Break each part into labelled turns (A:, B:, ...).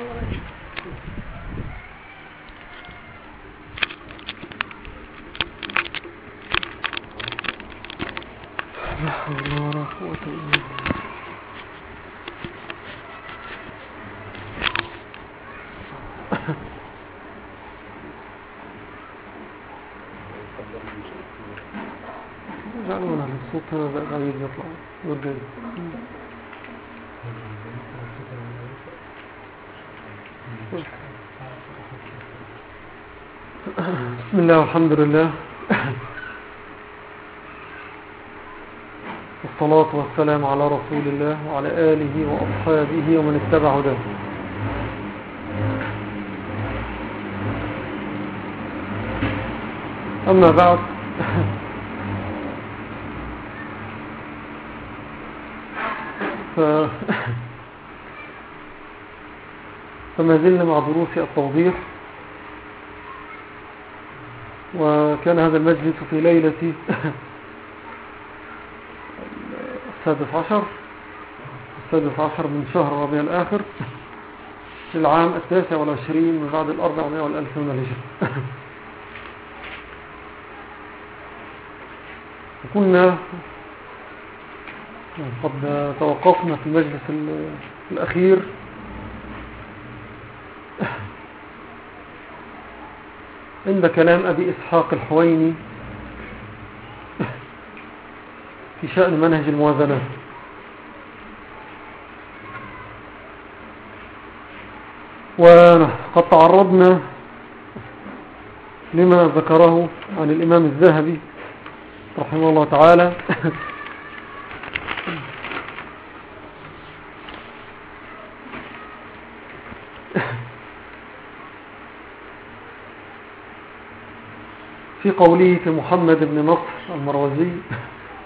A: لا حول ولا قوة إلا بالله. جعلونا الصوت هذا غريب يطلع يرجع بسم الله والحمد لله والصلاة والسلام على رسول الله وعلى آله وأصحابه ومن اتبع هداه أما بعد. فما زلنا مع دروس التوضيح وكان هذا المجلس في ليلة السادس عشر السادس عشر من شهر ربيع الآخر للعام التاسع والعشرين من بعد الأربعمائة والألف من الهجرة. وكنا قد توقفنا في المجلس الأخير عند كلام أبي إسحاق الحويني في شأن منهج الموازنات وقد تعرضنا لما ذكره عن الإمام الذهبي رحمه الله تعالى. في قوله في محمد بن نصر المروزي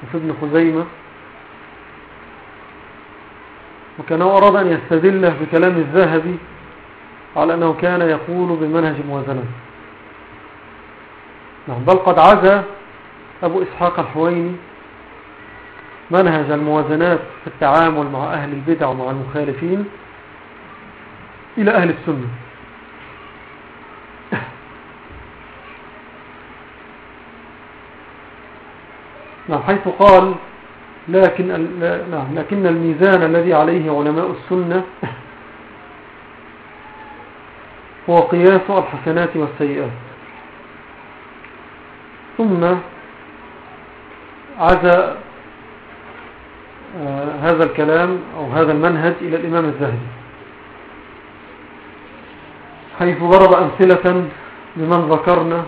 A: وفي ابن خزيمة. وكانه أراد أن يستدله بكلام الذهبي على أنه كان يقول بمنهج موازنة نعم بل قد عزى أبو إسحاق الحويني منهج الموازنات في التعامل مع أهل البدع ومع المخالفين إلى أهل السنة. نعم حيث قال لكن, نعم لكن الميزان الذي عليه علماء السنة هو قياس الحسنات والسيئات. ثم عزى آه، هذا الكلام أو هذا المنهج إلى الإمام الزهدي حيث ضرب أمثلة لمن ذكرنا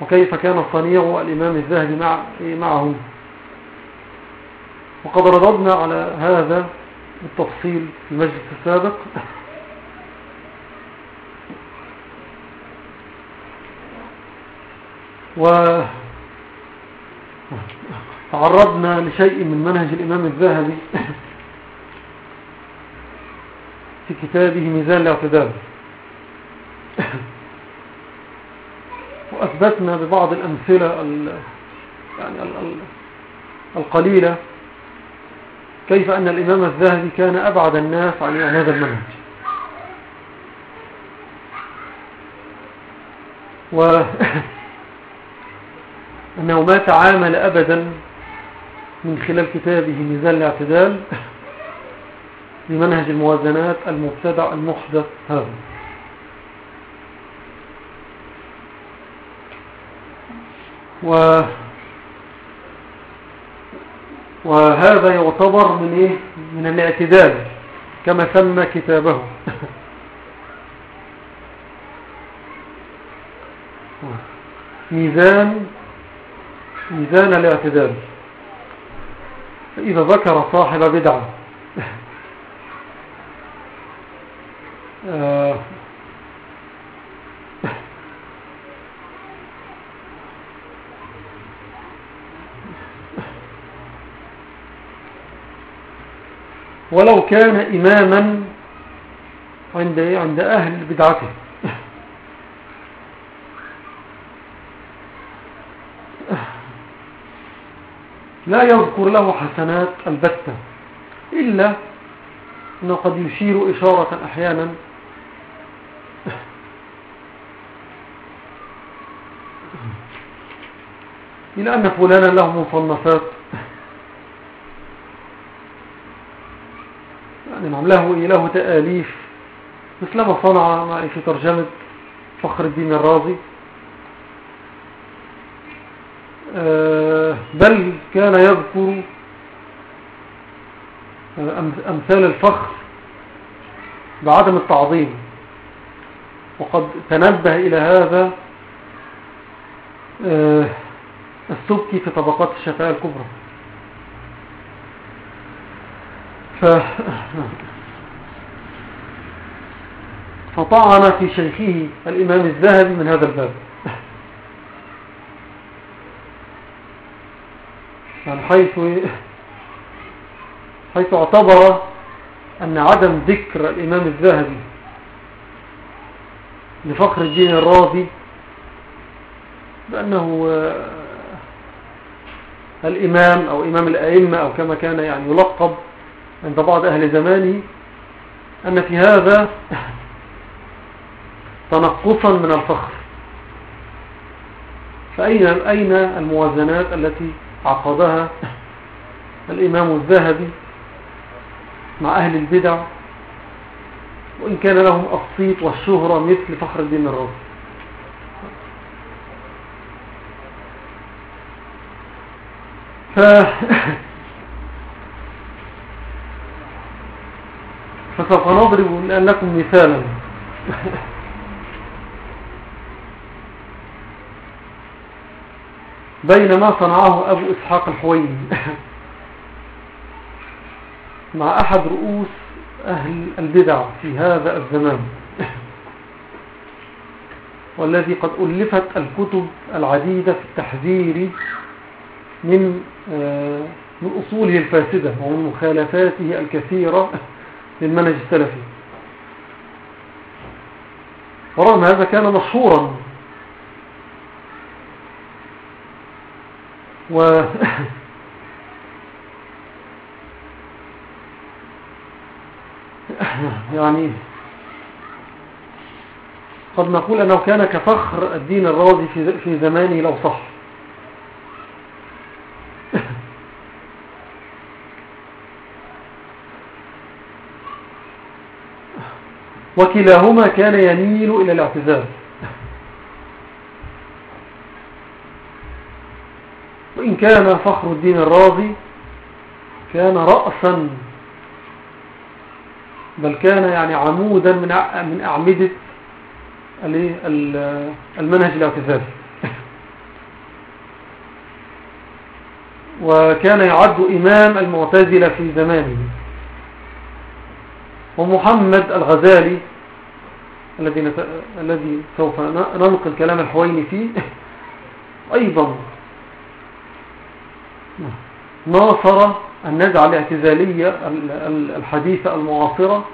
A: وكيف كان صنيع الإمام الذهبي مع معه. وقد رددنا على هذا بالتفصيل في المجلس السابق. وتعرضنا لشيء من منهج الإمام الذهبي في كتابه ميزان الاعتدال. وأثبتنا ببعض الأمثلة يعني القليلة كيف أن الإمام الذهبي كان أبعد الناس عن هذا المنهج. و أنه ما تعامل أبدا من خلال كتابه ميزان الاعتدال بمنهج الموازنات المبتدع المحدث هذا. و وهذا يعتبر من إيه؟ من الاعتدال كما سمى كتابه. ميزان ميزان الاعتدال. فإذا ذكر صاحب بدعة. آه ولو كان إماما عند عند أهل بدعته. لا يذكر له حسنات البتة إلا أنه قد يشير إشارة أحيانا. إلى أن فلانا له مصنفات يعني نعم له, له تآليف مثل ما صنع في ترجمة فخر الدين الرازي آه، بل كان يذكر أمثال الفخر بعدم التعظيم. وقد تنبه إلى هذا آه، السبكي في طبقات الشفاء الكبرى. ف... فطعن في شيخه الإمام الذهبي من هذا الباب. يعني حيث حيث اعتبر أن عدم ذكر الإمام الذهبي لفخر الدين الرازي بأنه آه، الإمام أو إمام الأئمة أو كما كان يعني يلقب عند بعض أهل زمانه أن في هذا تنقصا من الفخر. فأين أين الموازنات التي عقدها الإمام الذهبي مع أهل البدع؟ وإن كان لهم الصيت والشهرة مثل فخر الدين الرازي. ف... فسوف نضرب لكم مثالا. بين ما صنعه أبو إسحاق الحويني. مع أحد رؤوس أهل البدع في هذا الزمان. والذي قد ألفت الكتب العديدة في التحذير من آه، من أصوله الفاسدة ومن مخالفاته الكثيرة. للمنهج السلفي. ورغم هذا كان مشهورا. و يعني قد نقول أنه كان كفخر الدين الرازي في زمانه لو صح. وكلاهما كان يميل إلى الاعتزال. وإن كان فخر الدين الرازي كان رأسا بل كان يعني عمودا من من أعمدة المنهج الاعتزالي. وكان يعد إمام المعتزلة في زمانه. ومحمد الغزالي الذي الذي سوف ننقل كلام الحويني فيه. أيضا. ناصر النزعة الاعتزالية الحديثة المعاصرة.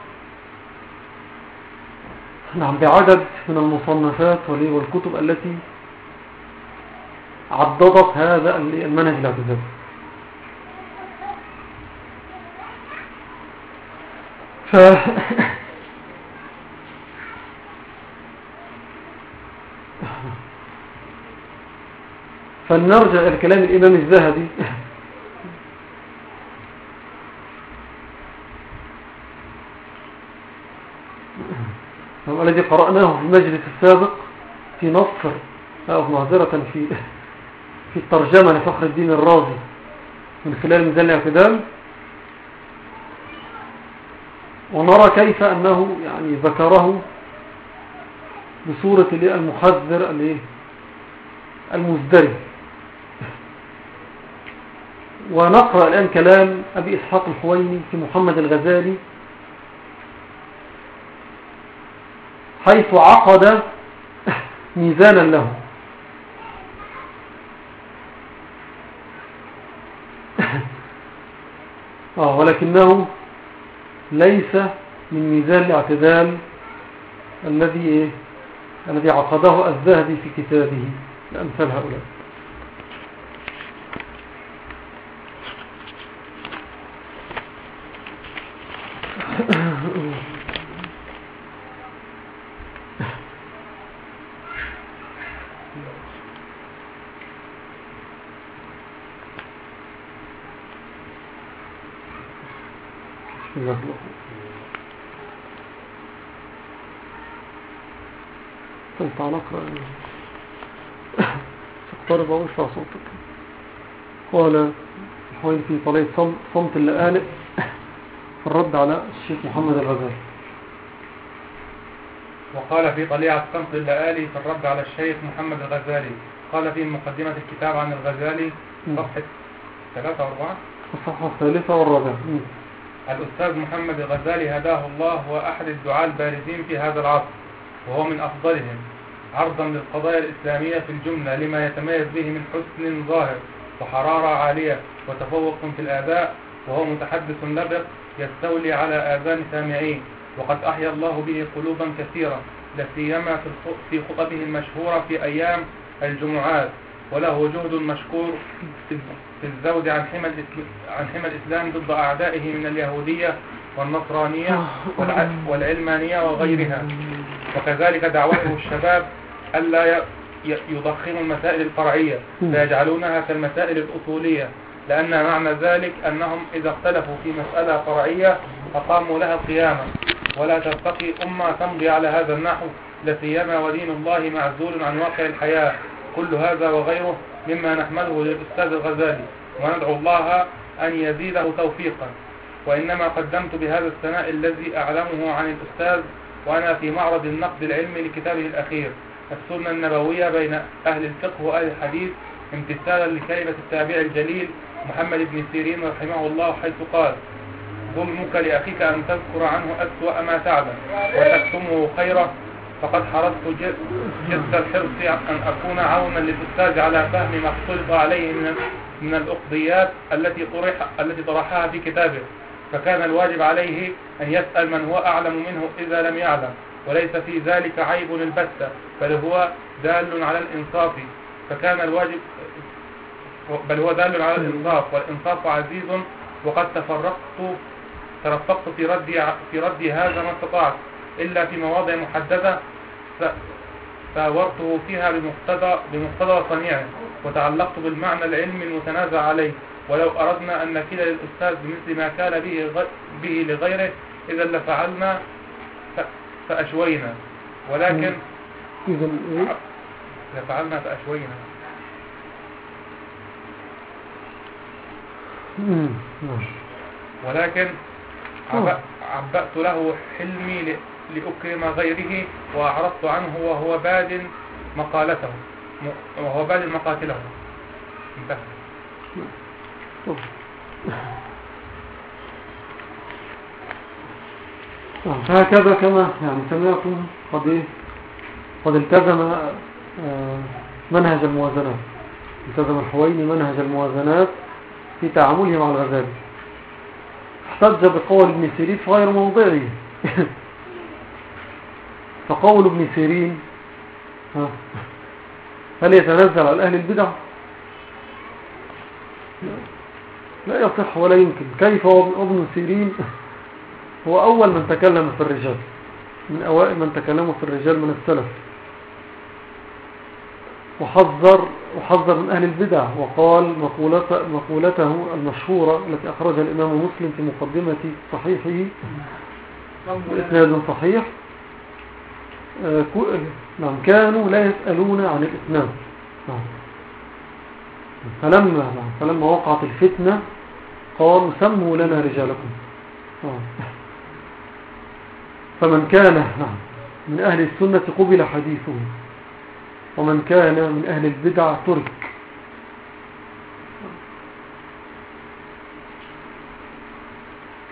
A: نعم بعدد من المصنفات والكتب التي عضدت هذا المنهج الاعتزالي. فلنرجع إلى كلام الإمام الذهبي. الذي قرأناه في المجلس السابق في نصر أو معذرة في في الترجمة لفخر الدين الرازي من خلال ميزان الاعتدال ونرى كيف أنه يعني ذكره بصورة المحذر المزدري. ونقرأ الآن كلام أبي إسحاق الحويني في محمد الغزالي. حيث عقد ميزانا له. آه ولكنه ليس من ميزان الاعتدال الذي إيه؟ الذي عقده الذهبي في كتابه لأمثال هؤلاء جزاك الله طيب تعال اقرأ اقترب وارفع صوتك؟ قال الحوين في طلية صمت اللآلئ في الرد على الشيخ محمد الغزالي.
B: وقال في طليعة صمت اللآلي في الرد على الشيخ محمد الغزالي. قال في مقدمة الكتاب عن الغزالي صفحة ثلاثة وأربعة.
A: الصفحة الثالثة والرابعة.
B: الأستاذ محمد الغزالي هداه الله هو أحد الدعاة البارزين في هذا العصر وهو من أفضلهم عرضا للقضايا الإسلامية في الجملة لما يتميز به من حسن ظاهر وحرارة عالية وتفوق في الآداء وهو متحدث لبق يستولي على آذان سامعين وقد أحيا الله به قلوبا كثيرة لسيما في خطبه المشهورة في أيام الجمعات. وله جهد مشكور في الزود عن حمى عن حمى الإسلام ضد أعدائه من اليهودية والنصرانية والعلمانية وغيرها. وكذلك دعوته الشباب ألا يضخموا المسائل الفرعية فيجعلونها كالمسائل الأصولية لأن معنى ذلك أنهم إذا اختلفوا في مسألة فرعية أقاموا لها القيامة. ولا ترتقي أمة تمضي على هذا النحو لسيما ودين الله معزول عن واقع الحياة. كل هذا وغيره مما نحمده للأستاذ الغزالي وندعو الله أن يزيده توفيقا. وإنما قدمت بهذا الثناء الذي أعلمه عن الأستاذ وأنا في معرض النقد العلمي لكتابه الأخير السنة النبوية بين أهل الفقه وأهل الحديث امتثالا لكلمة التابع الجليل محمد بن سيرين رحمه الله حيث قال ظلمك لأخيك أن تذكر عنه أسوأ ما تعلم وتكتمه خيره فقد حرصت جد الحرص أن أكون عونا للأستاذ على فهم ما اختلط عليه من من الأقضيات التي طرح التي طرحها في كتابه. فكان الواجب عليه أن يسأل من هو أعلم منه إذا لم يعلم وليس في ذلك عيب البتة بل هو دال على الإنصاف. فكان الواجب بل هو دال على الإنصاف والإنصاف عزيز وقد تفرقت ترفقت في ردي في ردي هذا ما استطعت. إلا في مواضع محددة فاورته فيها بمقتضى بمقتضى صنيعه وتعلقت بالمعنى العلمي المتنازع عليه. ولو أردنا أن نكيل للأستاذ بمثل ما كان به, به لغيره إذا لفعلنا فأشوينا. ولكن
A: إذا إيه؟
B: لفعلنا فأشوينا. ولكن عبأت له حلمي لأكرم غيره وأعرضت عنه وهو باد مقالته وهو باد مقاتله. انتهى.
A: هكذا كما يعني سمعكم قد إيه؟ قد التزم آه، منهج الموازنات. التزم الحويني منهج الموازنات في تعامله مع الغزالي. احتج بقول ابن سيرين في غير موضعه. فقول ابن سيرين هل يتنزل على أهل البدع؟ لا يصح ولا يمكن. كيف ابن سيرين؟ هو أول من تكلم في الرجال من أوائل من تكلموا في الرجال من السلف. وحذر, وحذر من أهل البدع وقال مقولته المشهورة التي أخرجها الإمام مسلم في مقدمة صحيحه بإسناد صحيح. نعم كانوا لا يسألون عن الإسلام. نعم. فلما, نعم فلما وقعت الفتنة قالوا سموا لنا رجالكم. نعم. فمن كان نعم من أهل السنة قبل حديثه ومن كان من أهل البدع ترك.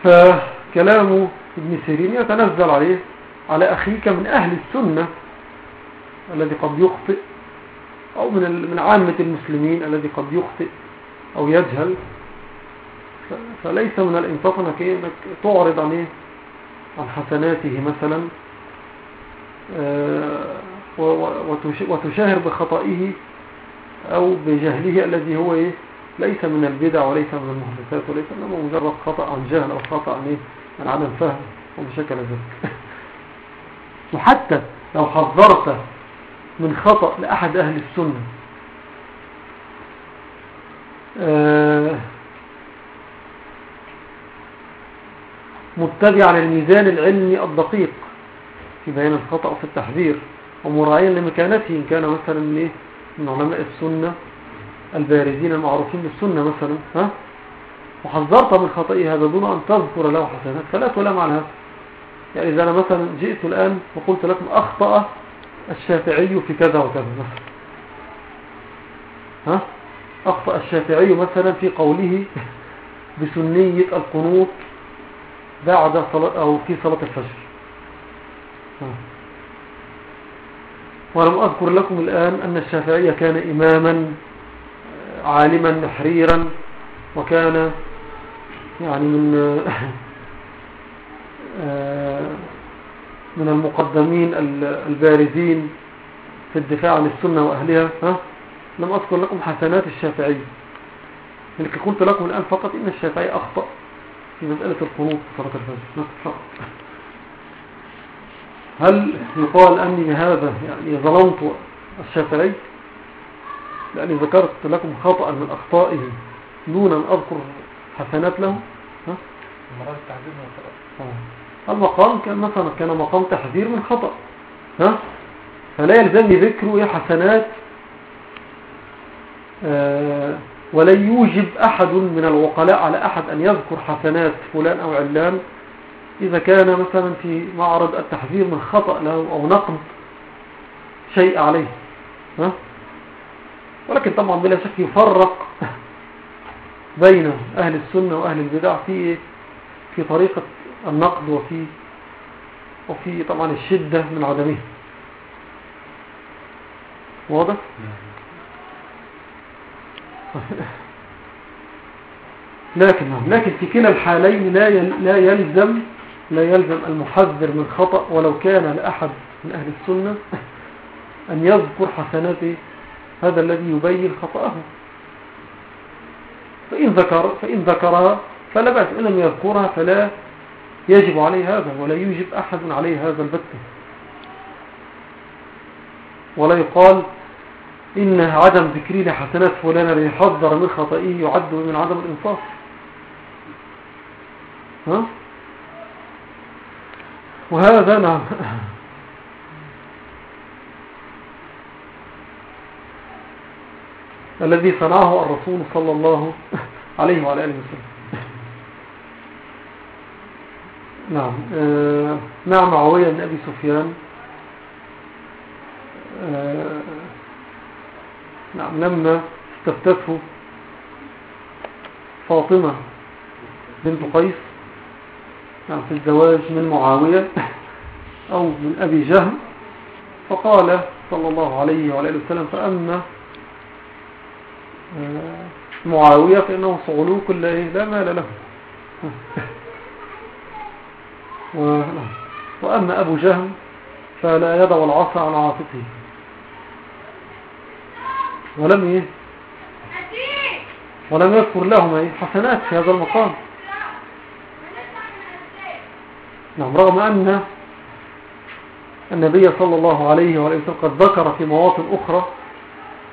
A: فكلام ابن سيرين يتنزل عليه. على أخيك من أهل السنة الذي قد يخطئ أو من من عامة المسلمين الذي قد يخطئ أو يجهل فليس من الإنصاف أنك تعرض عن؟ عن حسناته مثلا آه، وتشاهر بخطئه أو بجهله الذي هو إيه ليس من البدع وليس من المحدثات وليس إنما مجرد خطأ عن جهل أو خطأ عن, إيه؟ عن عدم فهم وبشكل ذلك وحتى لو حذرت من خطأ لأحد أهل السنة. آه متبعا الميزان العلمي الدقيق في بيان الخطأ وفي التحذير ومراعيا لمكانته إن كان مثلا من, إيه؟ من علماء السنة البارزين المعروفين بالسنة مثلا ها؟ وحذرت من خطئه هذا دون أن تذكر له حسنات فلا تلام على هذا. يعني إذا أنا مثلا جئت الآن وقلت لكم أخطأ الشافعي في كذا وكذا مثلا. ها؟ أخطأ الشافعي مثلا في قوله بسنية القنوط بعد صلاة أو في صلاة الفجر. ولم أذكر لكم الآن أن الشافعي كان إماما عالما نحريرا وكان يعني من من المقدمين البارزين في الدفاع عن السنة وأهلها ها؟ لم أذكر لكم حسنات الشافعي لكن قلت لكم الآن فقط إن الشافعي أخطأ في مسألة القنوط في صلاة الفجر. فقط هل يقال أني بهذا يعني ظلمت الشافعي؟ لأني ذكرت لكم خطأ من أخطائه دون أن أذكر حسنات له ها؟ المقام كان مثلا كان مقام تحذير من خطأ ها؟ فلا يلزمني ذكره حسنات آه ولن يوجب أحد من الوقلاء على أحد أن يذكر حسنات فلان أو علان إذا كان مثلا في معرض التحذير من خطأ له أو نقد شيء عليه ها؟ ولكن طبعا بلا شك يفرق بين أهل السنة وأهل البدع في في طريقة النقد وفي وفي طبعا الشدة من عدمه واضح؟ لكن لكن في كلا الحالين لا لا يلزم لا يلزم المحذر من خطأ ولو كان لأحد من أهل السنة أن يذكر حسنات هذا الذي يبين خطأه فإن, ذكر فإن ذكرها فلا بأس إن لم يذكرها فلا يجب عليه هذا ولا يوجب أحد عليه هذا البتة ولا يقال إن عدم ذكري لحسنات فلان ليحذر من خطئه يعد من عدم الإنصاف. ها؟ وهذا نعم. الذي صنعه الرسول صلى الله عليه وعلى آله وسلم. نعم. آه نعم معاوية بن أبي سفيان. آه نعم لما استفتته فاطمة بنت قيس نعم في الزواج من معاوية أو من أبي جهم فقال صلى الله عليه وعلى وسلم فأما آه، معاوية فإنه صعلوك لا مال له. وأما أبو جهم فلا يدع العصا عن عاطفه ولم إيه ولم يذكر لهم إيه؟ حسنات في هذا المقام. نعم رغم أن النبي صلى الله عليه وسلم قد ذكر في مواطن أخرى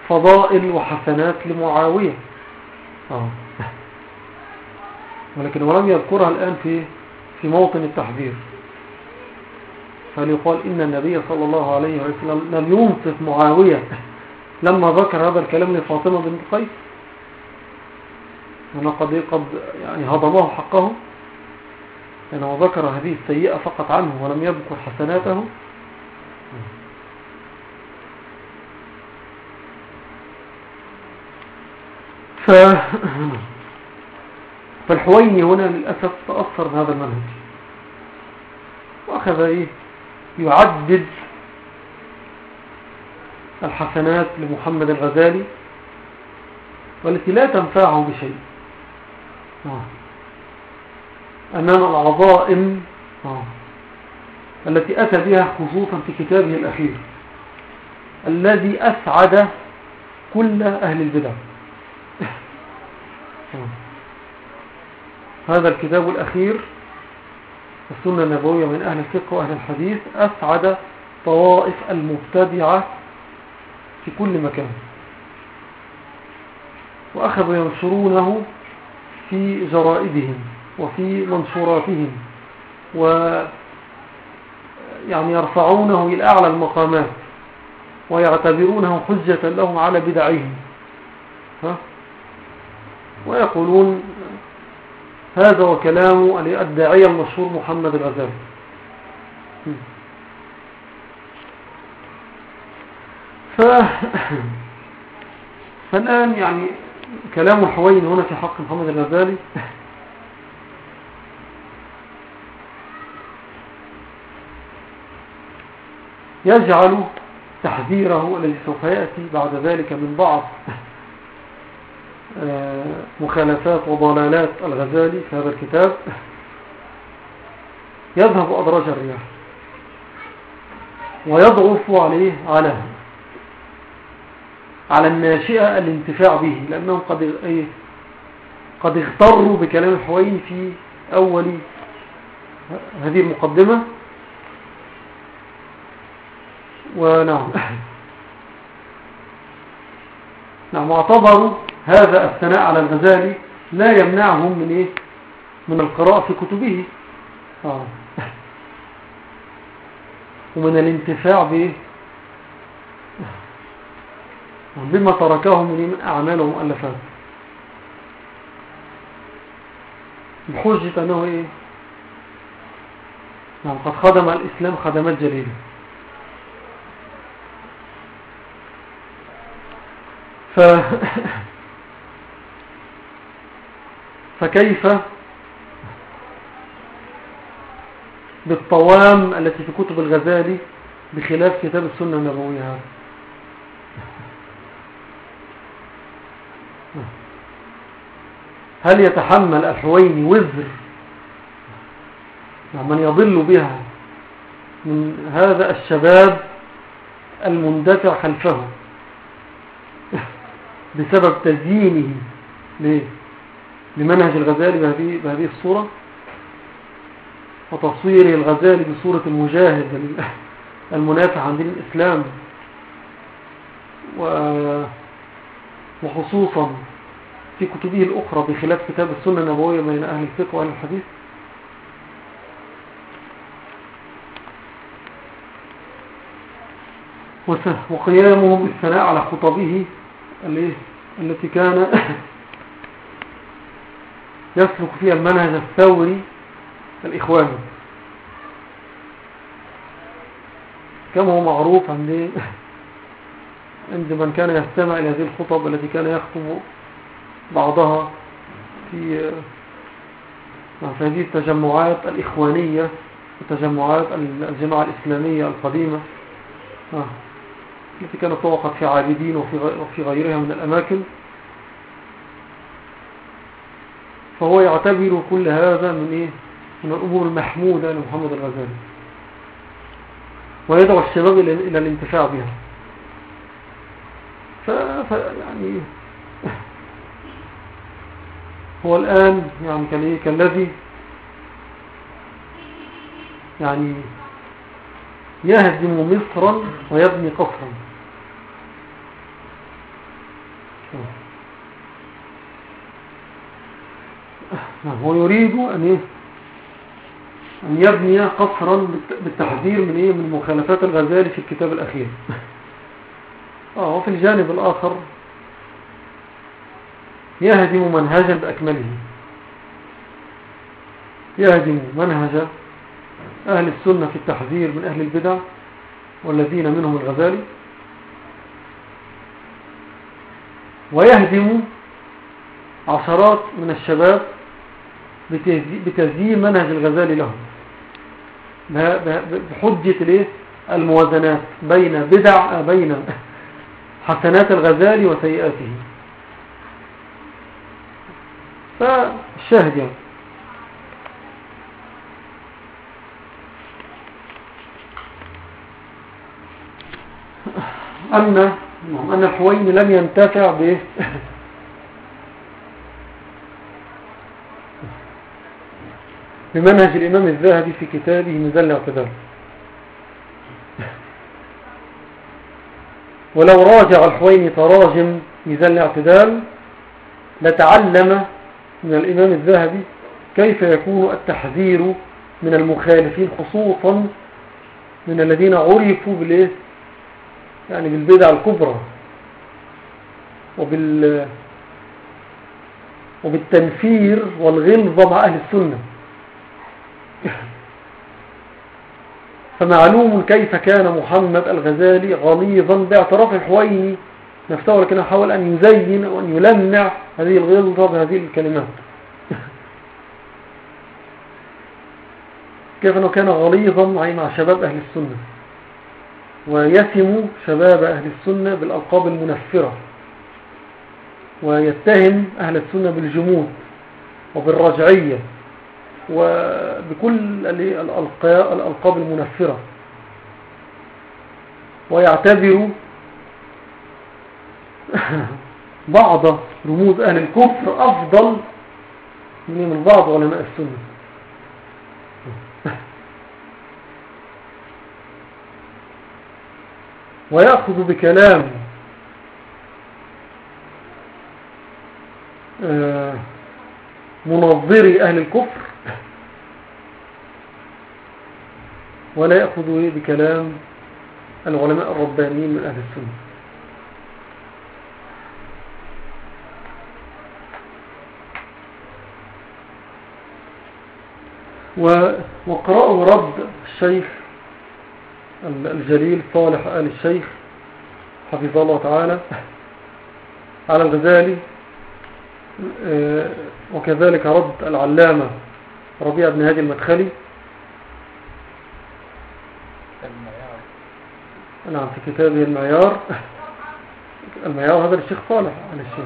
A: فضائل وحسنات لمعاوية. آه. ولكن ولم يذكرها الآن في في موطن التحذير فليقال إن النبي صلى الله عليه وسلم لم ينصف معاوية لما ذكر هذا الكلام لفاطمة بنت قيس. أنا قد يعني هضمه حقه. لأنه ذكر هذه السيئة فقط عنه ولم يذكر حسناته. ف... فالحويني هنا للأسف تأثر بهذا المنهج وأخذ إيه يعدد الحسنات لمحمد الغزالي والتي لا تنفعه بشيء آه. أمام العظائم آه. التي أتى بها خصوصا في كتابه الأخير الذي أسعد كل أهل البدع آه. هذا الكتاب الأخير السنة النبوية من أهل الفقه وأهل الحديث أسعد طوائف المبتدعة في كل مكان وأخذوا ينشرونه في جرائدهم وفي منشوراتهم و يعني يرفعونه إلى أعلى المقامات ويعتبرونه حجة لهم على بدعهم ها؟ ويقولون هذا وكلام الداعية المشهور محمد الغزالي ف... فالآن يعني كلام الحوين هنا في حق محمد الغزالي. يجعل تحذيره الذي سوف يأتي بعد ذلك من بعض. مخالفات وضلالات الغزالي في هذا الكتاب يذهب أدراج الرياح ويضعف عليه على على الناشئة الانتفاع به لأنهم قد إيه قد اغتروا بكلام الحوين في أول هذه المقدمة. ونعم. نعم واعتبروا هذا الثناء على الغزالي لا يمنعهم من إيه؟ من القراءة في كتبه. آه. ومن الانتفاع به بما تركه من أعمال ومؤلفات بحجة أنه إيه؟ نعم قد خدم الإسلام خدمات جليلة. ف فكيف بالطوام التي في كتب الغزالي بخلاف كتاب السنة النبوية هل يتحمل الحويني وزر من يضل بها من هذا الشباب المندفع خلفه بسبب تزيينه؟ لمنهج الغزالي بهذه, الصورة وتصويره الغزالي بصورة المجاهد المنافع عن دين الإسلام وخصوصا في كتبه الأخرى بخلاف كتاب السنة النبوية بين أهل الفقه وأهل الحديث. وقيامه بالثناء على خطبه التي كان يسلك فيها المنهج الثوري الإخواني كما هو معروف عند عند من كان يستمع إلى هذه الخطب التي كان يخطب بعضها في في هذه التجمعات الإخوانية التجمعات الجماعة الإسلامية القديمة آه. التي كانت توقف في عابدين وفي غيرها من الأماكن فهو يعتبر كل هذا من إيه؟ من الأمور المحمودة لمحمد الغزالي. ويدعو الشباب إلى الانتفاع بها. ف... يعني هو الآن يعني إيه؟ كالذي يعني يهدم مصرا ويبني قصرا نعم، هو يريد أن, إيه؟ أن يبني قصرا بالتحذير من إيه؟ من مخالفات الغزالي في الكتاب الأخير. آه وفي الجانب الآخر يهدم منهجا بأكمله. يهدم منهج أهل السنة في التحذير من أهل البدع والذين منهم الغزالي. ويهدم عشرات من الشباب بتزيين منهج الغزالي لهم. بحجة الموازنات بين بدع بين حسنات الغزالي وسيئاته. فالشاهد يعني. أن أن الحوين لم ينتفع به بمنهج الإمام الذهبي في كتابه مزل الاعتدال ولو راجع الحويني تراجم ميزان الاعتدال لتعلم من الإمام الذهبي كيف يكون التحذير من المخالفين خصوصا من الذين عرفوا بالإيه؟ يعني بالبدع الكبرى وبال وبالتنفير والغلظة مع أهل السنة. فمعلوم كيف كان محمد الغزالي غليظا باعتراف الحويني. نفسه ولكنه حاول أن يزين وأن يلمع هذه الغلظة بهذه الكلمات. كيف أنه كان غليظا مع شباب أهل السنة. ويثم شباب أهل السنة بالألقاب المنفرة. ويتهم أهل السنة بالجمود وبالرجعية. وبكل الألقاب المنفرة. ويعتبر بعض رموز أهل الكفر أفضل من بعض علماء السنة. ويأخذ بكلام آه، منظري أهل الكفر ولا يأخذ بكلام العلماء الربانيين من أهل السنة. وقرأوا رد الشيخ الجليل صالح آل الشيخ حفظه الله تعالى على الغزالي آه، وكذلك رد العلامة ربيع بن هادي المدخلي نعم في كتابه المعيار. المعيار هذا الشيخ صالح على الشيخ.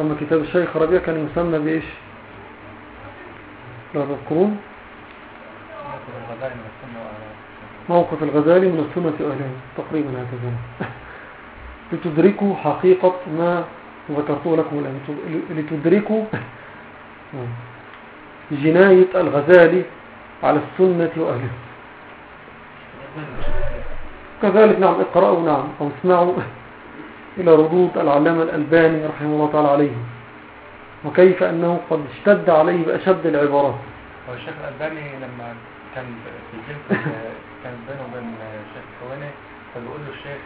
A: أما كتاب الشيخ ربيع كان يسمى بإيش؟ لا تذكرون. موقف الغزالي من السنة أهلها تقريبا هكذا. لتدركوا حقيقة ما ذكرته لكم الآن. لتدركوا جناية الغزالي على السنة وأهلها كذلك نعم اقرأوا نعم أو اسمعوا إلى ردود العلامة الألباني رحمه الله تعالى عليه وكيف أنه قد اشتد عليه بأشد العبارات.
B: والشيخ الألباني لما كان في جلسة كان بينه وبين الشيخ الحواني فبيقول له الشيخ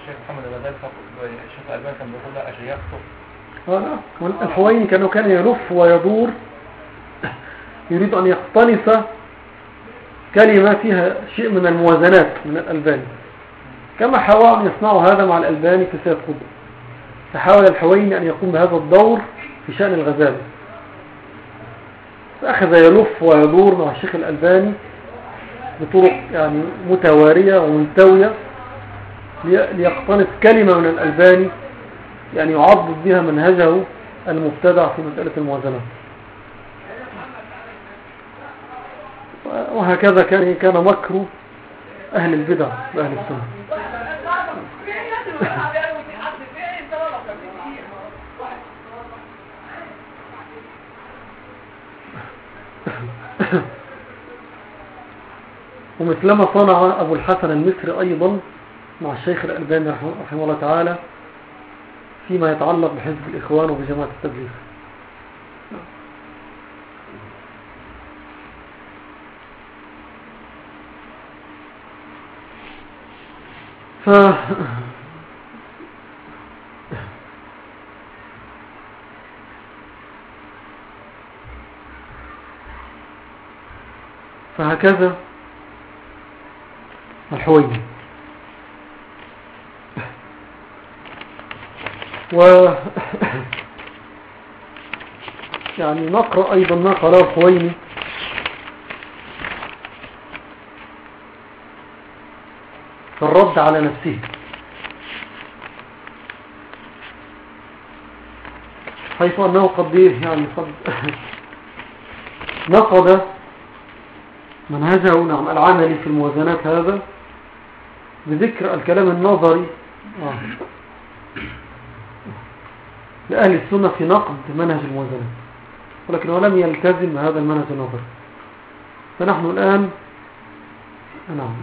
B: الشيخ محمد الغزالي الشيخ الألباني كان بيقول له أشيخته
A: آه الحويني كانه كان يلف ويدور يريد أن يقتنص كلمة فيها شيء من الموازنات من الألباني. كما حاول أن يصنعوا هذا مع الألباني في سيد قدر. فحاول الحويني أن يقوم بهذا الدور في شأن الغزالي فأخذ يلف ويدور مع الشيخ الألباني بطرق يعني متوارية ومنتوية ليقتنص كلمة من الألباني يعني يعضد بها منهجه المبتدع في مسألة الموازنات. وهكذا كان كان مكر أهل البدع وأهل السنة. ومثلما صنع أبو الحسن المصري أيضا مع الشيخ الألباني رحمه الله تعالى فيما يتعلق بحزب الإخوان وبجماعة التبليغ. ف فهكذا. الحويني و يعني نقرأ أيضا ما قاله الحويني في الرد على نفسه. حيث أنه قد يعني قد نقض منهجه نعم العملي في الموازنات هذا بذكر الكلام النظري آه. لأهل السنة في نقد منهج الموازنات ولكنه لم يلتزم هذا المنهج النظري فنحن الآن نعم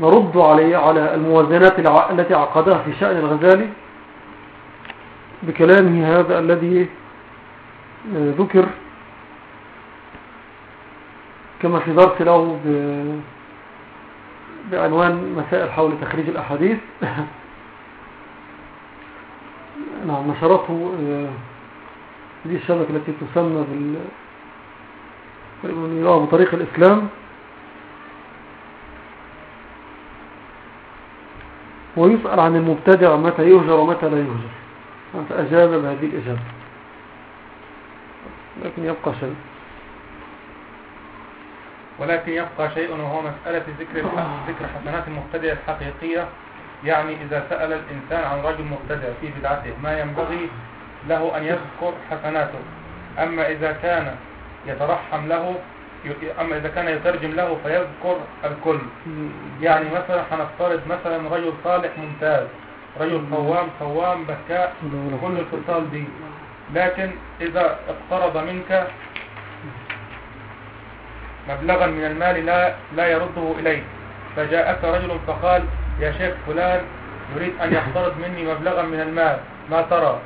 A: نرد عليه على الموازنات التي عقدها في شأن الغزالي بكلامه هذا الذي ذكر كما في درس له ب... بعنوان مسائل حول تخريج الأحاديث. نعم نشرته آه، دي الشبكة التي تسمى بال بطريق الإسلام. ويسأل عن المبتدع متى يهجر ومتى لا يهجر. فأجاب بهذه الإجابة. لكن يبقى شيء.
B: ولكن يبقى شيء وهو مسألة ذكر ذكر حسنات المبتدع الحقيقية. يعني إذا سأل الإنسان عن رجل مبتدع في بدعته ما ينبغي له أن يذكر حسناته. أما إذا كان يترحم له أما إذا كان يترجم له فيذكر الكل. يعني مثلا هنفترض مثلا رجل صالح ممتاز رجل قوام صوام بكاء كل الخصال دي. لكن إذا اقترض منك مبلغا من المال لا لا يرده إليك فجاءك رجل فقال يا شيخ فلان يريد أن يقترض مني مبلغا من المال. ما ترى؟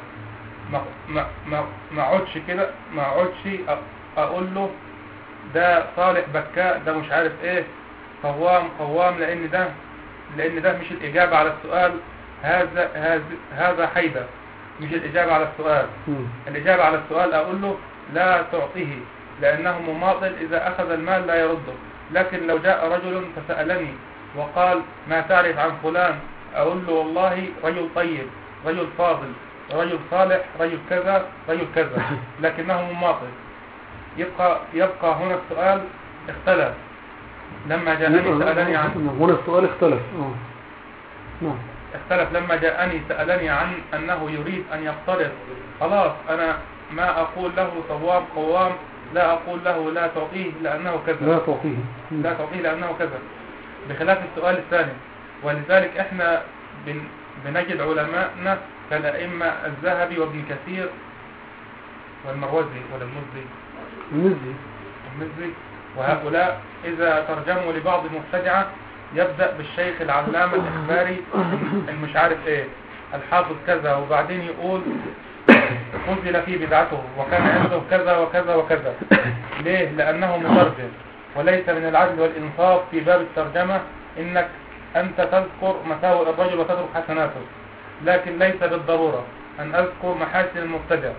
B: ما ما ما ما عدش كده ما عدش. أقول له ده صالح بكاء ده مش عارف إيه قوام قوام لأن ده لأن ده مش الإجابة على السؤال. هذا هذا هذا حيدة مش الإجابة على السؤال. الإجابة على السؤال أقول له لا تعطيه. لأنه مماطل إذا أخذ المال لا يرده. لكن لو جاء رجل فسألني وقال ما تعرف عن فلان؟ أقول له والله رجل طيب رجل فاضل رجل صالح رجل كذا رجل كذا. لكنه مماطل. يبقى يبقى هنا السؤال اختلف. لما جاءني سألني عن
A: هنا السؤال اختلف. آه.
B: نعم. اختلف. لما جاءني سألني عن أنه يريد أن يقترض. خلاص أنا ما أقول له صواب قوام لا أقول له لا تعطيه لأنه كذا
A: لا تعطيه
B: لا تعطيه لأنه كذا بخلاف السؤال الثاني ولذلك إحنا بن بنجد علماءنا كالأئمة الذهبي وابن كثير والمروزي ولا المزي
A: المزي
B: المزي وهؤلاء إذا ترجموا لبعض المبتدعة يبدأ بالشيخ العلامة الإخباري المش عارف إيه الحافظ كذا وبعدين يقول خذل في بدعته وكان عنده كذا وكذا وكذا. ليه؟ لأنه مترجم. وليس من العدل والإنصاف في باب الترجمة إنك أنت تذكر مساوئ الرجل وتترك حسناته. لكن ليس بالضرورة أن أذكر محاسن المبتدع.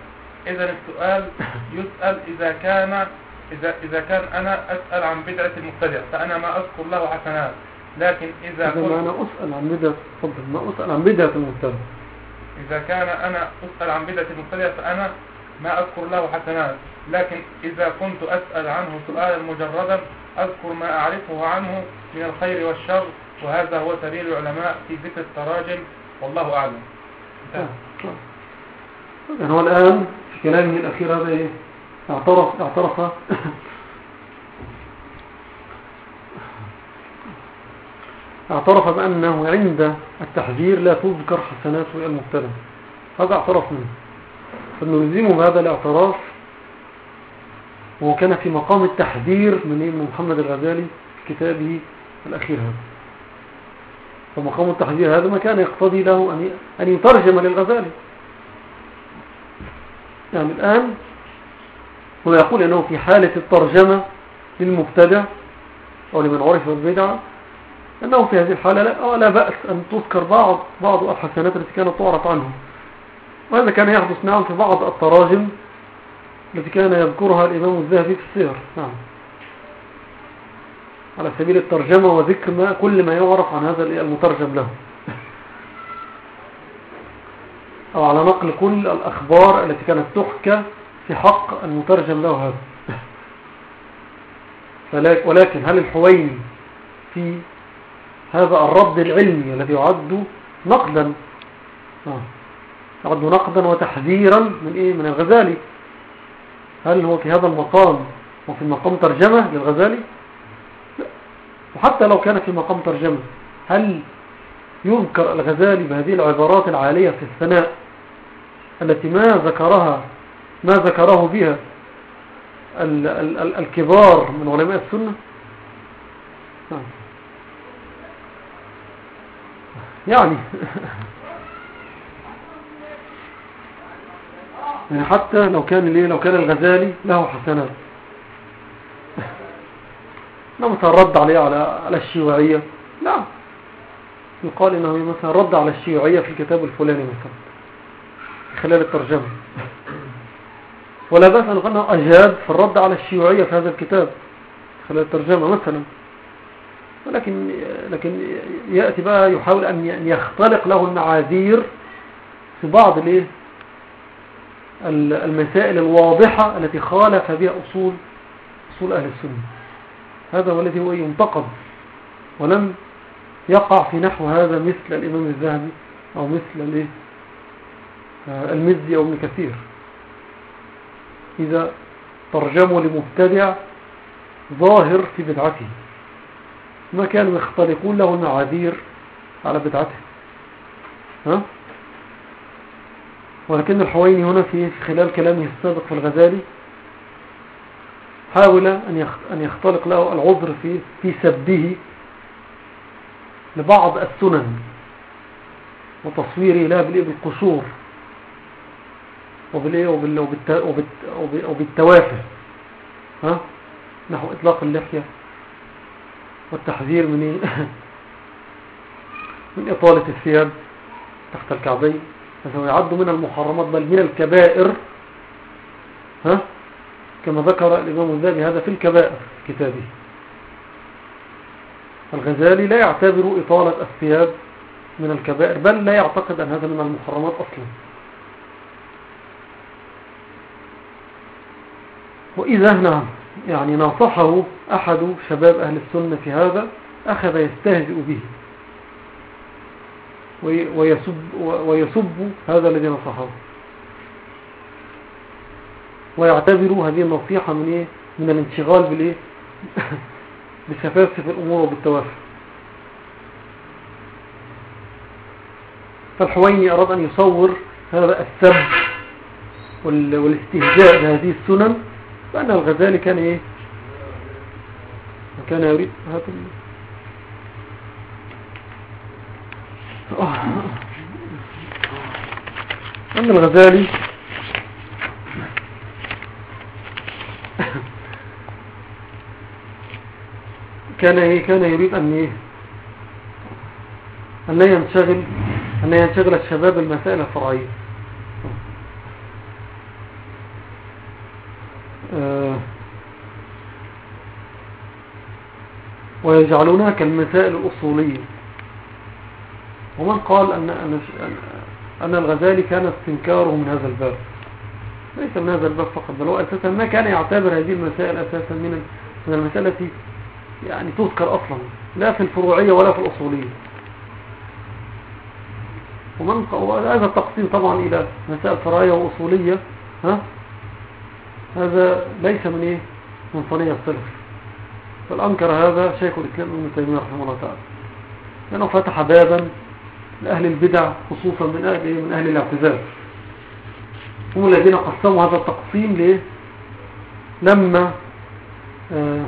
B: إذا السؤال يسأل إذا كان إذا, إذا كان أنا أسأل عن بدعة المبتدع فأنا ما أذكر له حسنات. لكن إذا
A: كنت أنا أسأل عن بدعة تفضل ما أسأل عن بدعة المبتدع.
B: إذا كان أنا أسأل عن بدعة المبتدع فأنا ما أذكر له حسنات لكن إذا كنت أسأل عنه سؤالا مجردا أذكر ما أعرفه عنه من الخير والشر وهذا هو سبيل العلماء في ذكر التراجم. والله أعلم.
A: يعني هو الآن في كلامه الأخير هذا إيه؟ اعترف اعترف. اعترف بأنه عند التحذير لا تذكر حسنات المبتلى هذا اعترف منه. فنلزمه بهذا الاعتراف. وهو كان في مقام التحذير من محمد الغزالي في كتابه الأخير هذا. فمقام التحذير هذا ما كان يقتضي له أن يترجم للغزالي. يعني الآن هو يقول أنه في حالة الترجمة للمبتدع أو لمن عرف البدعة أنه في هذه الحالة لا, آه، لا بأس أن تذكر بعض بعض الحسنات التي كانت تعرف عنه وهذا كان يحدث نعم في بعض التراجم التي كان يذكرها الإمام الذهبي في السير. نعم. على سبيل الترجمة وذكر ما كل ما يعرف عن هذا المترجم له. أو على نقل كل الأخبار التي كانت تحكى في حق المترجم له هذا. ولكن هل الحويني في هذا الرد العلمي الذي يعد نقدا آه. يعد نقدا وتحذيرا من إيه من الغزالي هل هو في هذا المقام وفي مقام ترجمة للغزالي. وحتى لو كان في مقام ترجمة هل يذكر الغزالي بهذه العبارات العالية في الثناء التي ما ذكرها ما ذكره بها ال ال ال الكبار من علماء السنة نعم. يعني. يعني حتى لو كان ليه لو كان الغزالي له حسنات. انه مثلا رد عليه على على الشيوعية لا. يقال إنه مثلا رد على الشيوعية في الكتاب الفلاني مثلا خلال الترجمة. ولا بأس أن أنه أجاب في الرد على الشيوعية في هذا الكتاب خلال الترجمة مثلا. ولكن لكن يأتي بقى يحاول أن يختلق له المعاذير في بعض الايه المسائل الواضحة التي خالف بها أصول أصول أهل السنة. هذا هو الذي هو ينتقد ولم يقع في نحو هذا مثل الإمام الذهبي أو مثل المزي أو ابن كثير. إذا ترجموا لمبتدع ظاهر في بدعته. ما كانوا يختلقون له المعاذير على بدعته. ها؟ ولكن الحويني هنا في خلال كلامه السابق في الغزالي حاول أن يختلق له العذر في, في سبه لبعض السنن وتصويره لها بالقشور وبالتوافه. ها؟ نحو إطلاق اللحية. والتحذير من؟ من إطالة الثياب تحت الكعبين. فسوف يعد من المحرمات بل من الكبائر. ها؟ كما ذكر الإمام الذهبي هذا في الكبائر في كتابه. الغزالي لا يعتبر إطالة الثياب من الكبائر بل لا يعتقد أن هذا من المحرمات أصلا. وإذا نعم. يعني ناصحه أحد شباب أهل السنة في هذا أخذ يستهزئ به ويسب, ويسب هذا الذي نصحه ويعتبر هذه النصيحة من إيه؟ من الانشغال بالإيه؟ بسفاسف الأمور وبالتوافق فالحويني أراد أن يصور هذا السب والاستهزاء بهذه السنن فأن الغزالي كان إيه؟ كان يريد هذا أن الغزالي كان إيه؟ كان يريد أن إيه؟ أن لا ينشغل أن ينشغل الشباب المسائل الفرعية آه، ويجعلونها كالمسائل الأصولية. ومن قال أن, أن, أن الغزالي كان استنكاره من هذا الباب. ليس من هذا الباب فقط بل هو أساسا ما كان يعتبر هذه المسائل أساسا من من المسألة التي يعني تذكر أصلا لا في الفروعية ولا في الأصولية. ومن هذا التقسيم طبعا إلى مسائل فروعية وأصولية ها؟ هذا ليس من إيه؟ من صنيع السلف بل أنكر هذا شيخ الإسلام ابن تيمية رحمه الله تعالى. لأنه فتح بابا لأهل البدع خصوصا من أهل, إيه؟ من أهل الاعتزال. هم الذين قسموا هذا التقسيم ليه لما آه،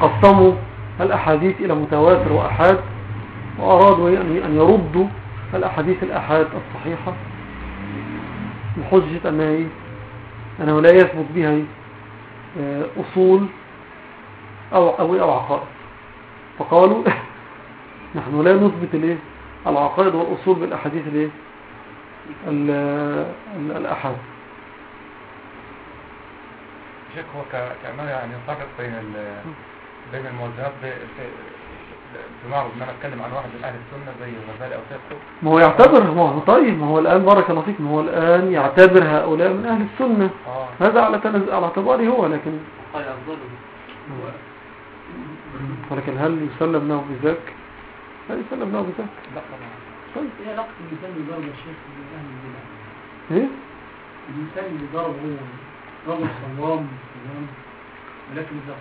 A: قسموا الأحاديث إلى متواتر وأحاد وأرادوا أن يردوا الأحاديث الأحاد الصحيحة. بحجة أنها إيه؟ أنه لا يثبت بها آه، أصول أو, أو, أو عقائد. فقالوا نحن لا نثبت الايه العقائد والأصول بالأحاديث الايه الأحاد
B: شيخ هو كمان يعني نفرق بين بين الموجهات بمعرض إن أنا أتكلم عن واحد من أهل السنة زي الغزالي أو سيادته
A: ما هو يعتبر ما هو طيب ما هو الآن بارك الله فيك ما هو الآن يعتبر هؤلاء من أهل السنة. آه. هذا على تنز... على اعتباره هو لكن ولكن هل يسلم له بذاك؟ هل يسلم له بذاك؟
B: لا طبعا.
A: طيب.
C: إيه علاقة الإنسان اللي ضرب الشيخ من أهل البدع؟
A: إيه؟
C: الإنسان اللي ضربه رجل صوام ولكن إذا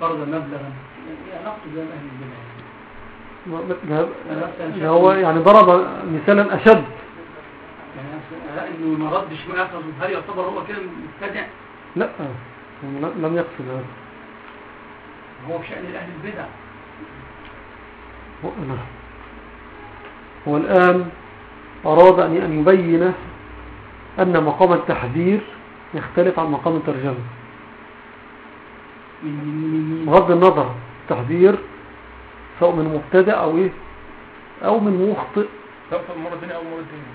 C: فرض مبلغا إيه علاقته بين أهل البدع؟
A: هو يعني ضرب مثالا أشد.
C: يعني انه ما ردش هل يعتبر هو كده مبتدع؟
A: لا لم يقصد هذا.
C: هو بشأن أهل البدع.
A: هو, هو الآن أراد أن يبين أن مقام التحذير يختلف عن مقام الترجمة. بغض النظر تحذير سواء من مبتدئ أو إيه؟ أو من مخطئ.
B: سواء في المرة الثانية أو المرة الثانية.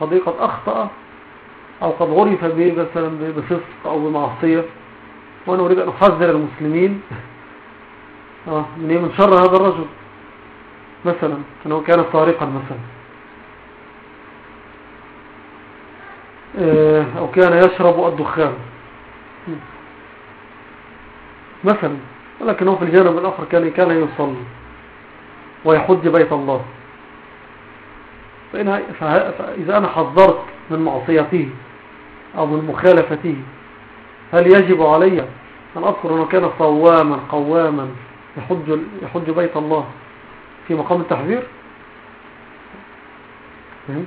A: قد قد أخطأ أو قد عرف به مثلا بفسق أو بمعصية. وأنا أريد أن أحذر المسلمين. آه من إيه؟ من شر هذا الرجل. مثلا انه كان سارقا مثلا. آه، أو كان يشرب الدخان. مثلا. ولكنه في الجانب الآخر كان كان يصلي. ويحج بيت الله. فإذا أنا حذرت من معصيته أو من مخالفته هل يجب علي أن أذكر أنه كان صواما قواما يحج, يحج بيت الله في مقام التحذير؟ فهمت؟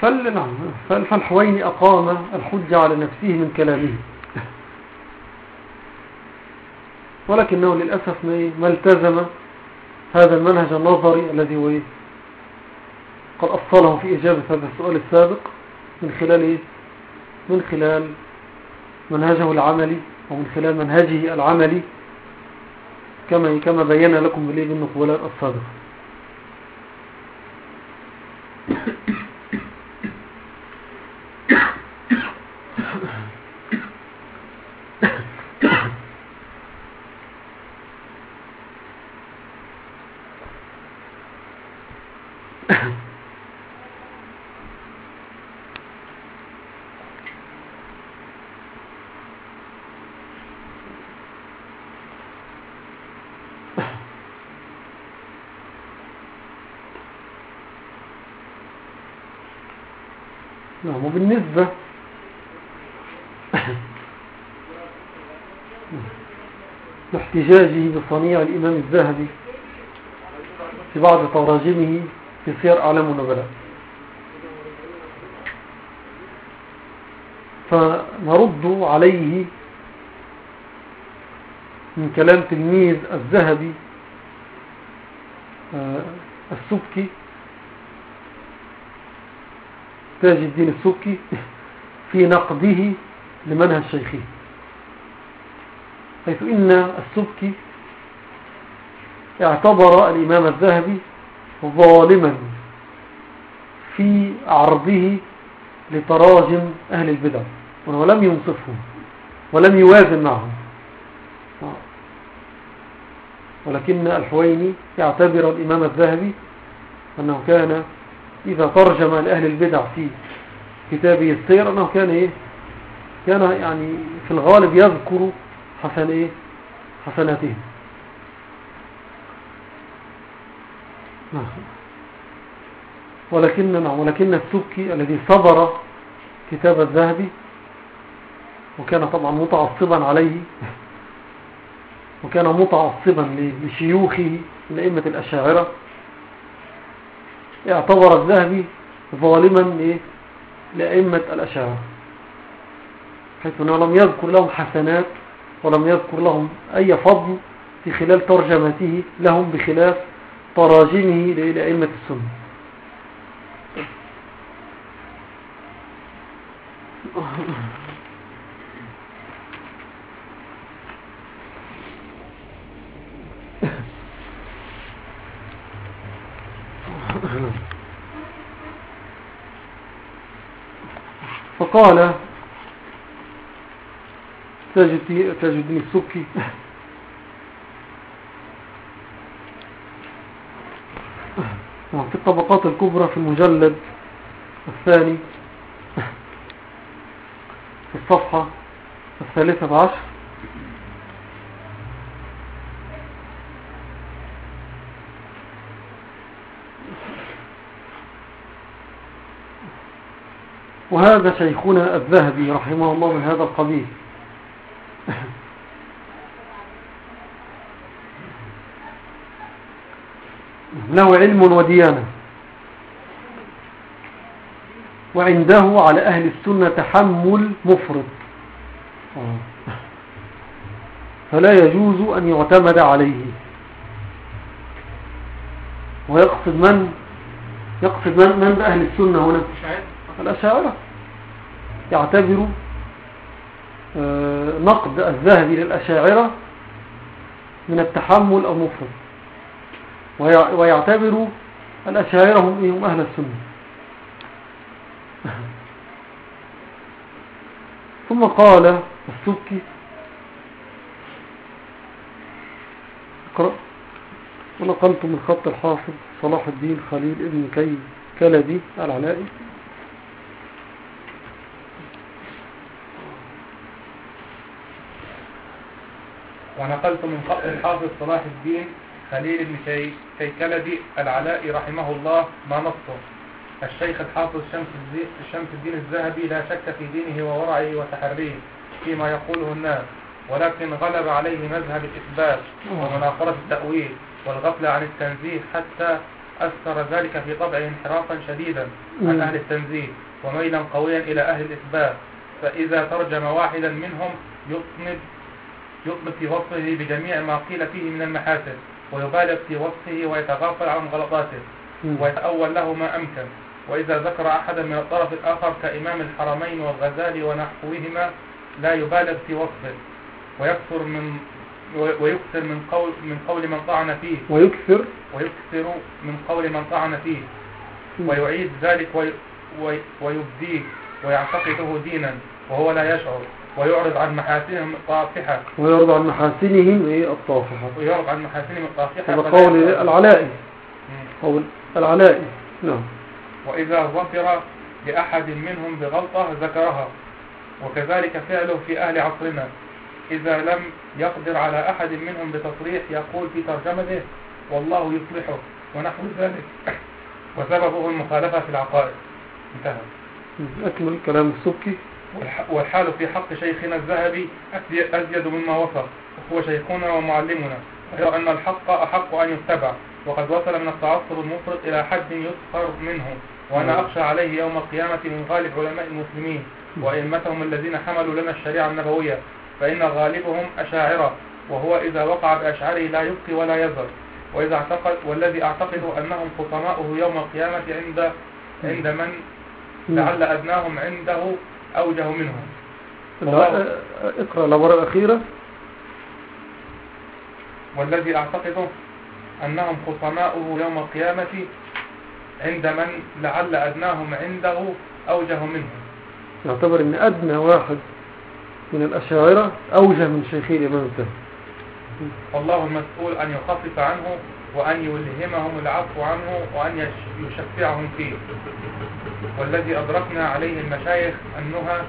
A: فال نعم فال- فالحويني أقام الحجة على نفسه من كلامه ولكنه للأسف ما التزم هذا المنهج النظري الذي هو؟ قد أصله في إجابة هذا السؤال السابق من خلال إيه؟ من خلال منهجه العملي أو من خلال منهجه العملي كما كما بينا لكم بالنقولات السابقة نعم وبالنسبة لاحتجاجه بصنيع الإمام الذهبي في بعض تراجمه في سير أعلام النبلاء. فنرد عليه من كلام تلميذ الذهبي آه، السبكي تاج الدين السبكي في نقده لمنهج شيخه. حيث إن السبكي اعتبر الإمام الذهبي ظالما في عرضه لتراجم أهل البدع ولم ينصفهم ولم يوازن معهم. ولكن الحويني يعتبر الإمام الذهبي أنه كان إذا ترجم لأهل البدع في كتابه السير أنه كان إيه؟ كان يعني في الغالب يذكر حسن إيه حسناتهم نعم. ولكن نعم ولكن السبكي الذي صدر كتاب الذهبي وكان طبعا متعصبا عليه وكان متعصبا لشيوخه من أئمة الأشاعرة اعتبر الذهبي ظالما إيه؟ لأئمة الأشاعرة حيث أنه لم يذكر لهم حسنات ولم يذكر لهم أي فضل في خلال ترجمته لهم بخلاف تراجمه لأئمة السنة. فقال تاج الدين السبكي في الطبقات الكبرى في المجلد الثاني في الصفحة الثالثة عشر وهذا شيخنا الذهبي رحمه الله من هذا القبيل. له علم وديانة. وعنده على أهل السنة تحمل مفرط فلا يجوز أن يعتمد عليه. ويقصد من؟ يقصد من, من بأهل السنة هنا؟ الأشاعرة. يعتبروا آه، نقد الذهبي للأشاعرة من التحمل المفرد ويع- ويعتبروا الأشاعرة هم إيه؟ أهل السنة. ثم قال السبكي اقرأ. ونقلت من خط الحافظ صلاح الدين خليل ابن كي كلبي العلائي.
B: ونقلت من خط الحافظ صلاح الدين خليل بن كيكلبي العلائي رحمه الله ما نصه الشيخ الحافظ شمس الدين, الذهبي لا شك في دينه وورعه وتحريه فيما يقوله الناس ولكن غلب عليه مذهب الإثبات ومناقرة التأويل والغفلة عن التنزيه حتى أثر ذلك في طبعه انحرافا شديدا عن. أهل التنزيه وميلا قويا إلى أهل الإثبات فإذا ترجم واحدا منهم يطنب يطلب في وصفه بجميع ما قيل فيه من المحاسن ويبالغ في وصفه ويتغافل عن غلطاته ويتأول له ما أمكن. وإذا ذكر أحدا من الطرف الآخر كإمام الحرمين والغزالي ونحوهما لا يبالغ في وصفه. ويكثر من ويكثر من قول من قول من طعن فيه.
A: ويكثر؟
B: ويكثر من قول من طعن فيه. ويعيد ذلك وي ويبديه ويعتقده دينا وهو لا يشعر. ويعرض عن محاسنهم الطافحة.
A: ويرضى عن محاسنهم إيه الطافحة.
B: ويعرض عن محاسنهم الطافحة
A: هذا قول. العلائي. قول العلائي. نعم.
B: وإذا ظفر لأحد منهم بغلطة ذكرها وكذلك فعله في أهل عصرنا. إذا لم يقدر على أحد منهم بتصريح يقول في ترجمته والله يصلحه. ونحو ذلك. وسببه المخالفة في العقائد. انتهى.
A: أكمل كلام السبكي.
B: والحال في حق شيخنا الذهبي أزي- أزيد مما وصف وهو شيخنا ومعلمنا ويرى أن الحق أحق أن يتبع وقد وصل من التعصب المفرط إلى حد يسخر منه وأنا أخشى عليه يوم القيامة من غالب علماء المسلمين وأئمتهم الذين حملوا لنا الشريعة النبوية فإن غالبهم أشاعرة وهو إذا وقع بأشعاره لا يبقي ولا يذر وإذا اعتقد والذي أعتقد أنهم خصماؤه يوم القيامة عند عند من؟ لعل أدناهم عنده أوجه منهم
A: لا، اقرأ العبارة الأخيرة
B: والذي أعتقد أنهم خصماؤه يوم القيامة عند من لعل أدناهم عنده أوجه منهم
A: يعتبر أن أدنى واحد من الأشاعرة أوجه من شيخي الإمام الذهبي
B: والله المسؤول أن يخفف عنه وأن يلهمهم العفو عنه وأن يش- يشفعهم فيه. والذي أدركنا عليه المشايخ النهى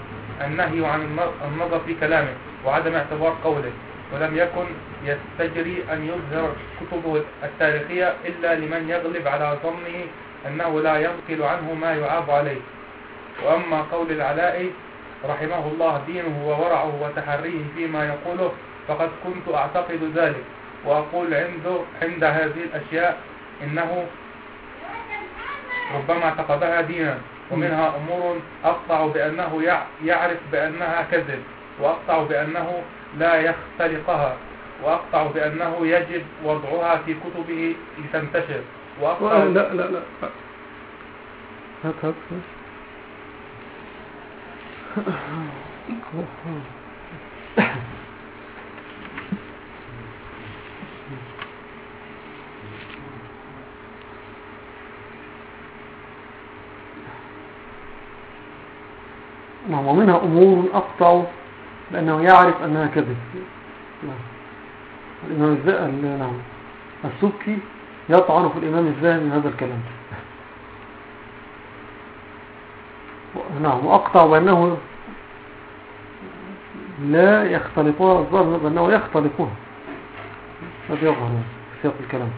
B: النهي عن الن- النظر في كلامه وعدم اعتبار قوله ولم يكن يستجري أن يظهر كتبه التاريخية إلا لمن يغلب على ظنه أنه لا ينقل عنه ما يعاب عليه. وأما قول العلاء رحمه الله دينه وورعه وتحريه فيما يقوله فقد كنت أعتقد ذلك. وأقول عنده عند هذه الأشياء إنه ربما اعتقدها دينا ومنها أمور أقطع بأنه يع- يعرف بأنها كذب وأقطع بأنه لا يختلقها وأقطع بأنه يجب وضعها في كتبه لتنتشر وأقطع
A: لا لا لا هات هات. نعم ومنها أمور أقطع لأنه يعرف أنها كذب. نعم. الإمام نعم. السبكي يطعن في الإمام الذهبي هذا الكلام. نعم وأقطع بأنه لا يختلطها الظاهر بأنه يختلطها هذا يظهر في سياق الكلام.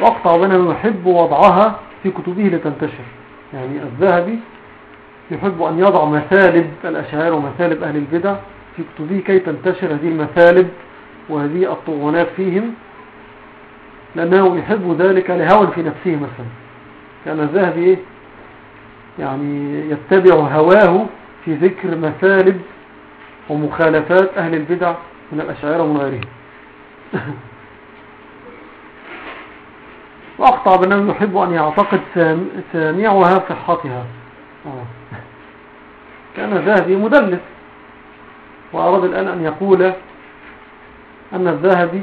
A: وأقطع بأنه يحب وضعها في كتبه لتنتشر. يعني الذهبي يحب أن يضع مثالب الأشعار ومثالب أهل البدع في كتبه كي تنتشر هذه المثالب وهذه الطغونات فيهم لأنه يحب ذلك لهوى في نفسه مثلا كان الذهبي؟ يعني يتبع هواه في ذكر مثالب ومخالفات أهل البدع من الأشعار ومن غيرهم وأقطع بأنه يحب أن يعتقد سامعها صحتها آه. كان الذهبي مدلس وأراد الآن أن يقول أن الذهبي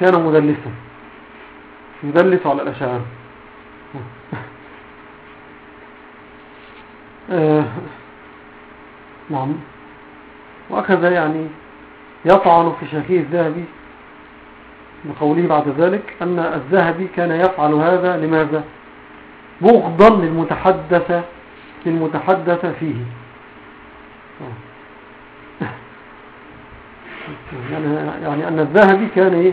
A: كان مدلسا يدلس على الأشعار. آه. نعم. وأخذ يعني يطعن في شاكيه الذهبي بقوله بعد ذلك أن الذهبي كان يفعل هذا لماذا؟ بغضا للمتحدث للمتحدث فيه. يعني, يعني أن الذهبي كان إيه؟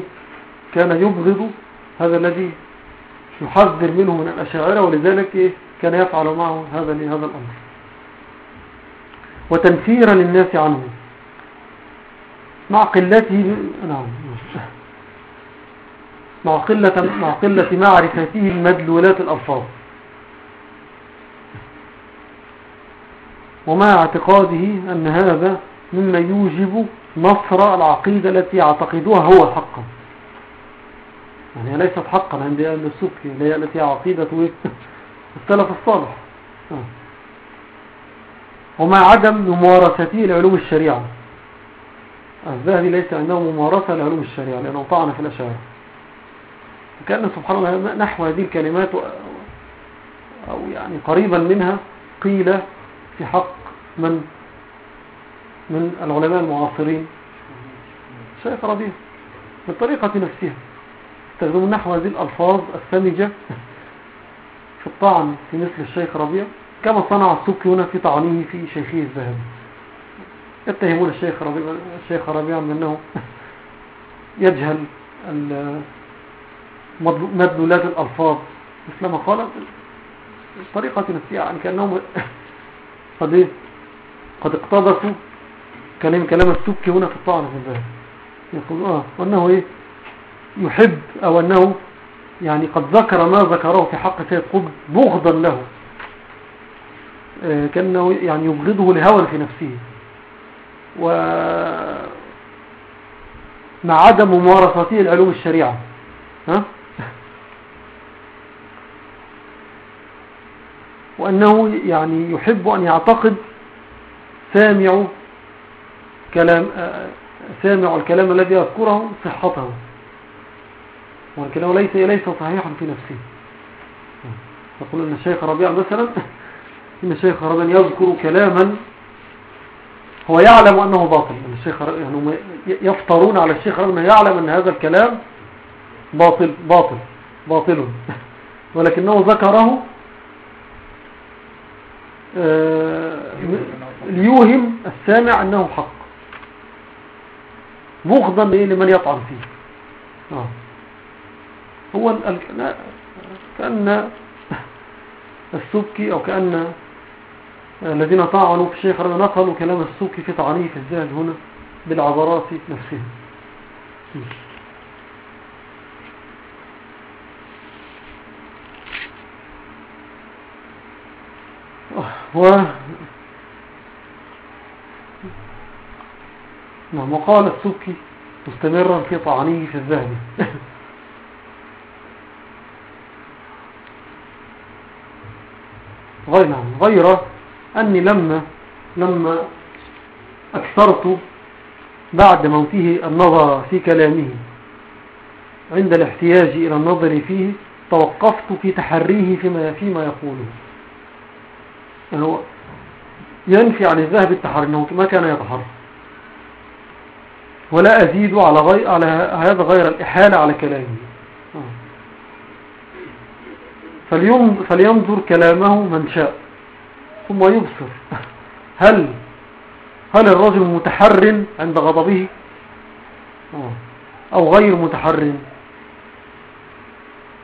A: كان يبغض هذا الذي يحذر منه من الأشاعرة ولذلك إيه؟ كان يفعل معه هذا هذا الأمر وتنفيرا للناس عنه مع قلته نعم مع قلة, مع قلة معرفته المدلولات الألفاظ ومع اعتقاده أن هذا مما يوجب نصر العقيدة التي يعتقدها هو حقا يعني ليست حقا عند أهل السبكي التي عقيدة السلف الصالح. آه. ومع عدم ممارسته لعلوم الشريعة. الذهبي ليس عنده ممارسة لعلوم الشريعة لأنه طعن في الأشعار. وكان سبحان الله نحو هذه الكلمات أو يعني قريبا منها قيل في حق من من العلماء المعاصرين. شيخ ربيع بالطريقة نفسها استخدموا نحو هذه الألفاظ السمجة في الطعن في مثل الشيخ ربيع كما صنع السكي هنا في طعنه في شيخه الذهبي. يتهمون الشيخ ربيع, الشيخ ربيع أنه يجهل مدلولات الألفاظ. مثل ما قال الطريقة نفسها يعني كأنهم قد قد اقتبسوا كلام كلام السبكي هنا في الطعن في الذهب يقول آه وأنه إيه؟ يحب أو أنه يعني قد ذكر ما ذكره في حق سيد قطب بغضا له. آه كأنه يعني يبغضه لهوى في نفسه. و مع عدم ممارسته العلوم الشريعة. ها؟ وأنه يعني يحب أن يعتقد سامع كلام سامع الكلام الذي يذكره صحته. والكلام ليس ليس صحيحا في نفسه. يقول أن الشيخ ربيع مثلا إن الشيخ ربيع يذكر كلاما هو يعلم أنه باطل. أن الشيخ يعني يفطرون على الشيخ أنه يعلم أن هذا الكلام باطل باطل باطل. ولكنه ذكره آه، ليوهم السامع أنه حق. بغضا لمن يطعن فيه. آه. هو كأن السبكي أو كأن الذين طعنوا في الشيخ ربي نقلوا كلام السبكي في طعنيه في الزهد هنا بالعبارات نفسها و نعم وقال السبكي مستمرا في طعنه في الذهب غير نعم غير أني لما لما أكثرت بعد موته النظر في كلامه عند الاحتياج إلى النظر فيه توقفت في تحريه فيما, فيما يقوله. يعني ينفي عن الذهب التحري أنه ما كان يتحرى. ولا أزيد على, غي... على هذا غير الإحالة على كلامه. فلينظر كلامه من شاء ثم يبصر. هل هل الرجل متحر عند غضبه؟ أو غير متحر؟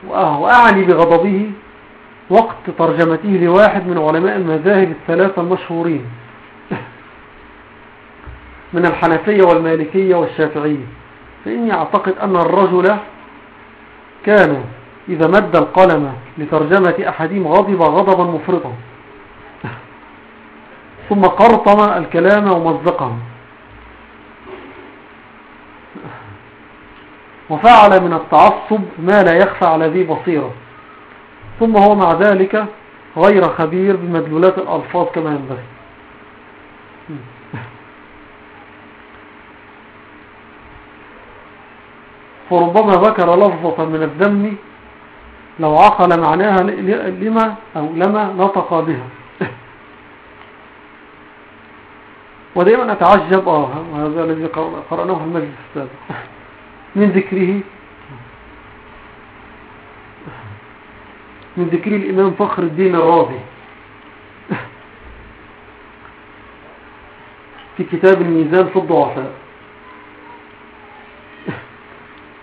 A: وأعني بغضبه وقت ترجمته لواحد من علماء المذاهب الثلاثة المشهورين. من الحنفية والمالكية والشافعية. فإني أعتقد أن الرجل كان إذا مد القلم لترجمة أحدهم غضب غضبا مفرطا. ثم قرطم الكلام ومزقه. وفعل من التعصب ما لا يخفى على ذي بصيرة. ثم هو مع ذلك غير خبير بمدلولات الألفاظ كما ينبغي. فربما ذكر لفظة من الذم لو عقل معناها لما أو لما نطق بها. ودائما أتعجب آه هذا الذي قرأناه في المجلس السابق. من ذكره؟ من ذكر الإمام فخر الدين الرازي في كتاب الميزان في الضعفاء.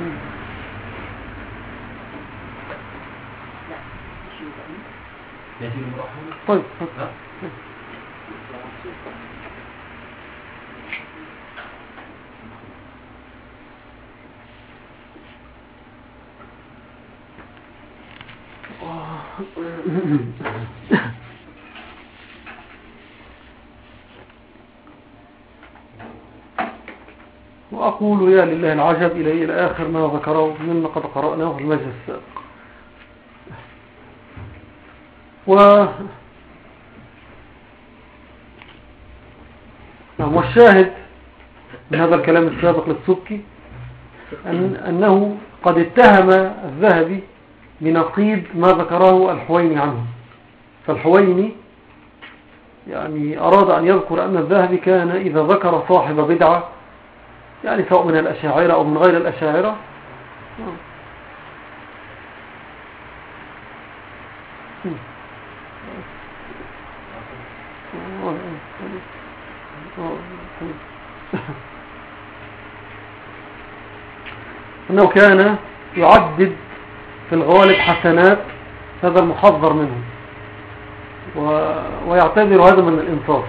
A: الله مرحبا طيب طيب طيب وأقول يا لله العجب إليه إلى آخر ما ذكره مما قد قرأناه في المجلس السابق. و نعم والشاهد من هذا الكلام السابق للسبكي أن أنه قد اتهم الذهبي بنقيض ما ذكره الحويني عنه. فالحويني يعني أراد أن يذكر أن الذهبي كان إذا ذكر صاحب بدعة يعني سواء من الأشاعرة أو من غير الأشاعرة. أنه كان يعدد في الغالب حسنات هذا المحذر منه و... ويعتبر هذا من الإنصاف.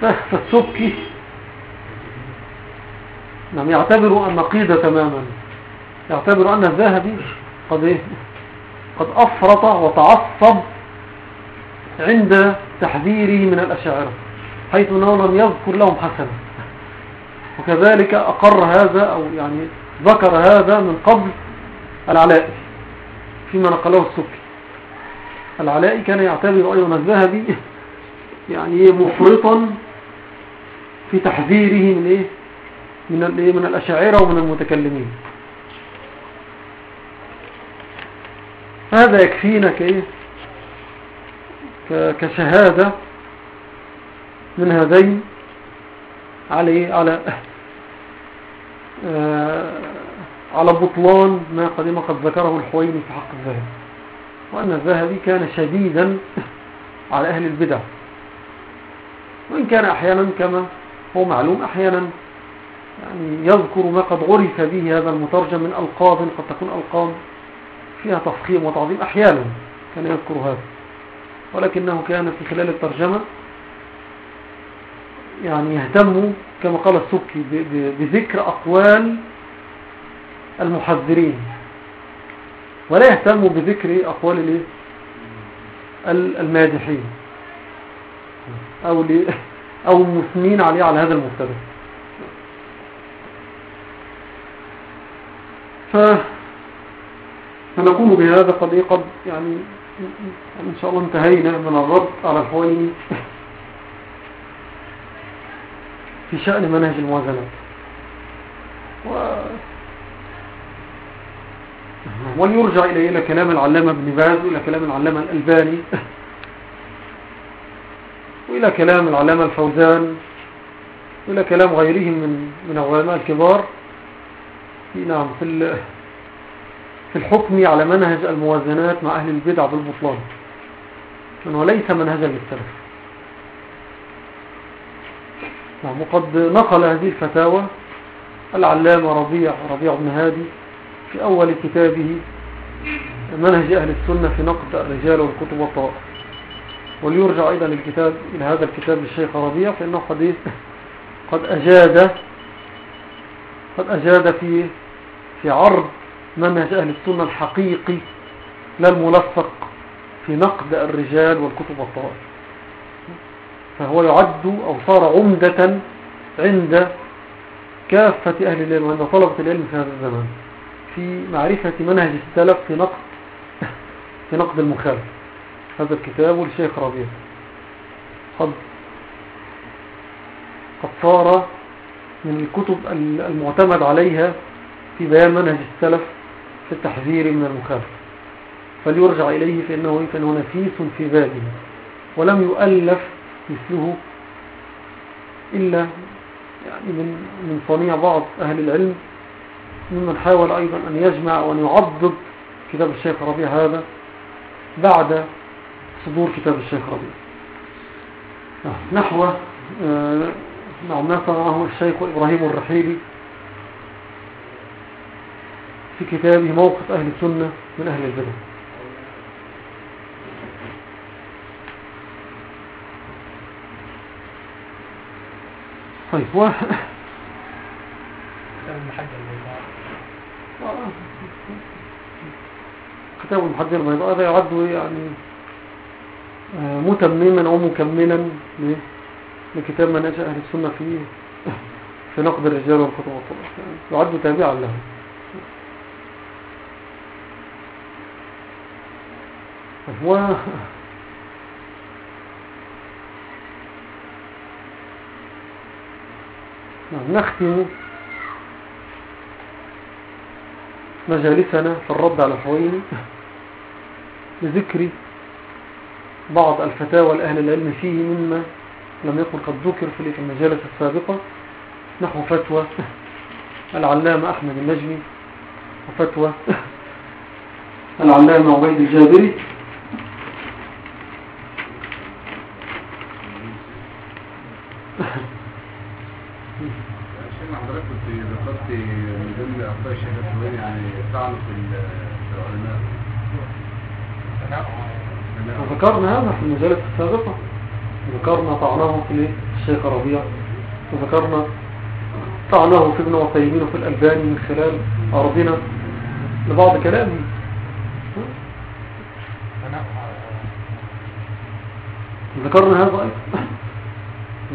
A: فالسبكي نعم يعتبر النقيضة تماما. يعتبر أن الذهبي قد, إيه؟ قد أفرط وتعصب عند تحذيره من الأشاعرة حيث أنه لم يذكر لهم حسنة وكذلك أقر هذا أو يعني ذكر هذا من قبل العلائي فيما نقله السكي العلائي كان يعتبر أيضا الذهبي يعني مفرطا في تحذيره من إيه؟ من من الأشاعرة ومن المتكلمين. هذا يكفينا كإيه كشهادة من هذين على على آه على بطلان ما قدم قد ذكره الحويني في حق الذهبي وأن الذهبي كان شديدا على أهل البدع. وإن كان أحيانا كما هو معلوم أحيانا يعني يذكر ما قد عرف به هذا المترجم من ألقاب قد تكون ألقاب فيها تفخيم وتعظيم أحيانا كان يذكر هذا. ولكنه كان في خلال الترجمة يعني يهتم كما قال السبكي بذكر أقوال المحذرين ولا يهتم بذكر أقوال المادحين أو, أو المثنين عليه على هذا المبتدا فنقول بهذا قد قد يعني إن شاء الله انتهينا من الرد على الحويني في شأن منهج الموازنات و وليرجع إلى إلى كلام العلامة ابن باز وإلى كلام العلامة الألباني وإلى كلام العلامة الفوزان وإلى كلام غيرهم من من العلماء الكبار. في نعم في في الحكم على منهج الموازنات مع أهل البدع بالبطلان لأنه ليس منهجا للسلف نعم وقد نقل هذه الفتاوى العلامة ربيع ربيع بن هادي في أول كتابه منهج أهل السنة في نقد الرجال والكتب والطوائف وليرجع أيضا الكتاب إلى هذا الكتاب للشيخ ربيع فإنه قد؟ قد أجاد قد أجاد في في عرض منهج أهل السنة الحقيقي لا الملصق في نقد الرجال والكتب والطوائف. فهو يعد أو صار عمدة عند كافة أهل العلم وعند طلبة العلم في هذا الزمان في معرفة منهج السلف في نقد في نقد المخالف. هذا الكتاب والشيخ ربيع. قد قد صار من الكتب المعتمد عليها في بيان منهج السلف في التحذير من المخالف فليرجع إليه فإنه, فإنه نفيس في بابه ولم يؤلف مثله إلا يعني من, من صنيع بعض أهل العلم ممن حاول أيضا أن يجمع وأن يعضد كتاب الشيخ ربيع هذا بعد صدور كتاب الشيخ ربيع. نحو نعم ما صنعه الشيخ إبراهيم الرحيلي في كتابه موقف أهل السنة من أهل البدع. طيب و كتاب المحجر البيضاء هذا يعد يعني آه، متمما أو مكملا لكتاب منهج أهل السنة في في نقد الرجال والطبع يعد تابعا له. و نختم مجالسنا في الرد على الحويني بذكر بعض الفتاوى لأهل العلم فيه مما لم يكن قد ذكر في المجالس السابقة نحو فتوى العلامة أحمد النجمي وفتوى العلامة عبيد الجابري. وذكرنا هذا في المجالات السابقة. ذكرنا طعناه في الشيخ ربيع. وذكرنا طعناه في ابن عثيمين وفي الألباني من خلال أرضنا. لبعض كلامه ذكرنا هذا أيضا.